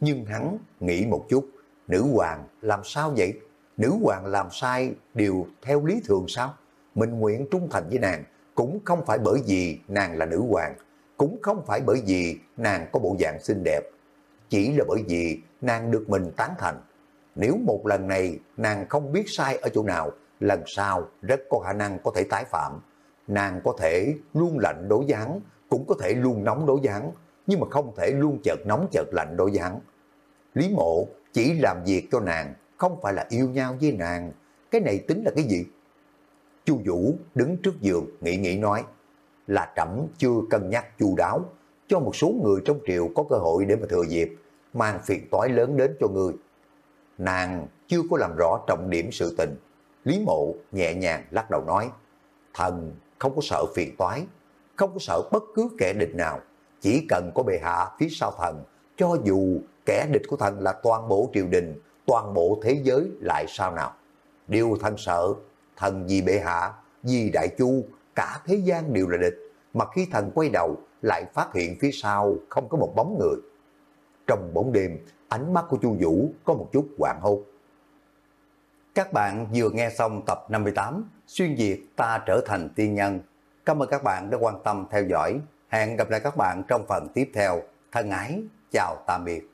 Nhưng hắn nghĩ một chút, nữ hoàng làm sao vậy? Nữ hoàng làm sai đều theo lý thường sao? Mình nguyện trung thành với nàng, cũng không phải bởi vì nàng là nữ hoàng, cũng không phải bởi vì nàng có bộ dạng xinh đẹp, chỉ là bởi vì nàng được mình tán thành. Nếu một lần này nàng không biết sai ở chỗ nào, lần sau rất có khả năng có thể tái phạm. Nàng có thể luôn lạnh đối gián, cũng có thể luôn nóng đối gián, nhưng mà không thể luôn chợt nóng chợt lạnh đối gián. Lý mộ chỉ làm việc cho nàng, không phải là yêu nhau với nàng. Cái này tính là cái gì? Chu Vũ đứng trước giường nghĩ nghĩ nói, là trẫm chưa cân nhắc chu đáo, cho một số người trong triều có cơ hội để mà thừa dịp, mang phiền toái lớn đến cho người nàng chưa có làm rõ trọng điểm sự tình. Lý mộ nhẹ nhàng lắc đầu nói, thần không có sợ phiền toái, không có sợ bất cứ kẻ địch nào, chỉ cần có bệ hạ phía sau thần, cho dù kẻ địch của thần là toàn bộ triều đình, toàn bộ thế giới lại sao nào. Điều thần sợ, thần vì bệ hạ, vì đại chu, cả thế gian đều là địch, mà khi thần quay đầu lại phát hiện phía sau không có một bóng người. Trong bóng đêm, ánh mắt của Chu Vũ có một chút hoảng hốt. Các bạn vừa nghe xong tập 58 Xuyên Việt ta trở thành tiên nhân. Cảm ơn các bạn đã quan tâm theo dõi. Hẹn gặp lại các bạn trong phần tiếp theo. Thân ái, chào tạm biệt.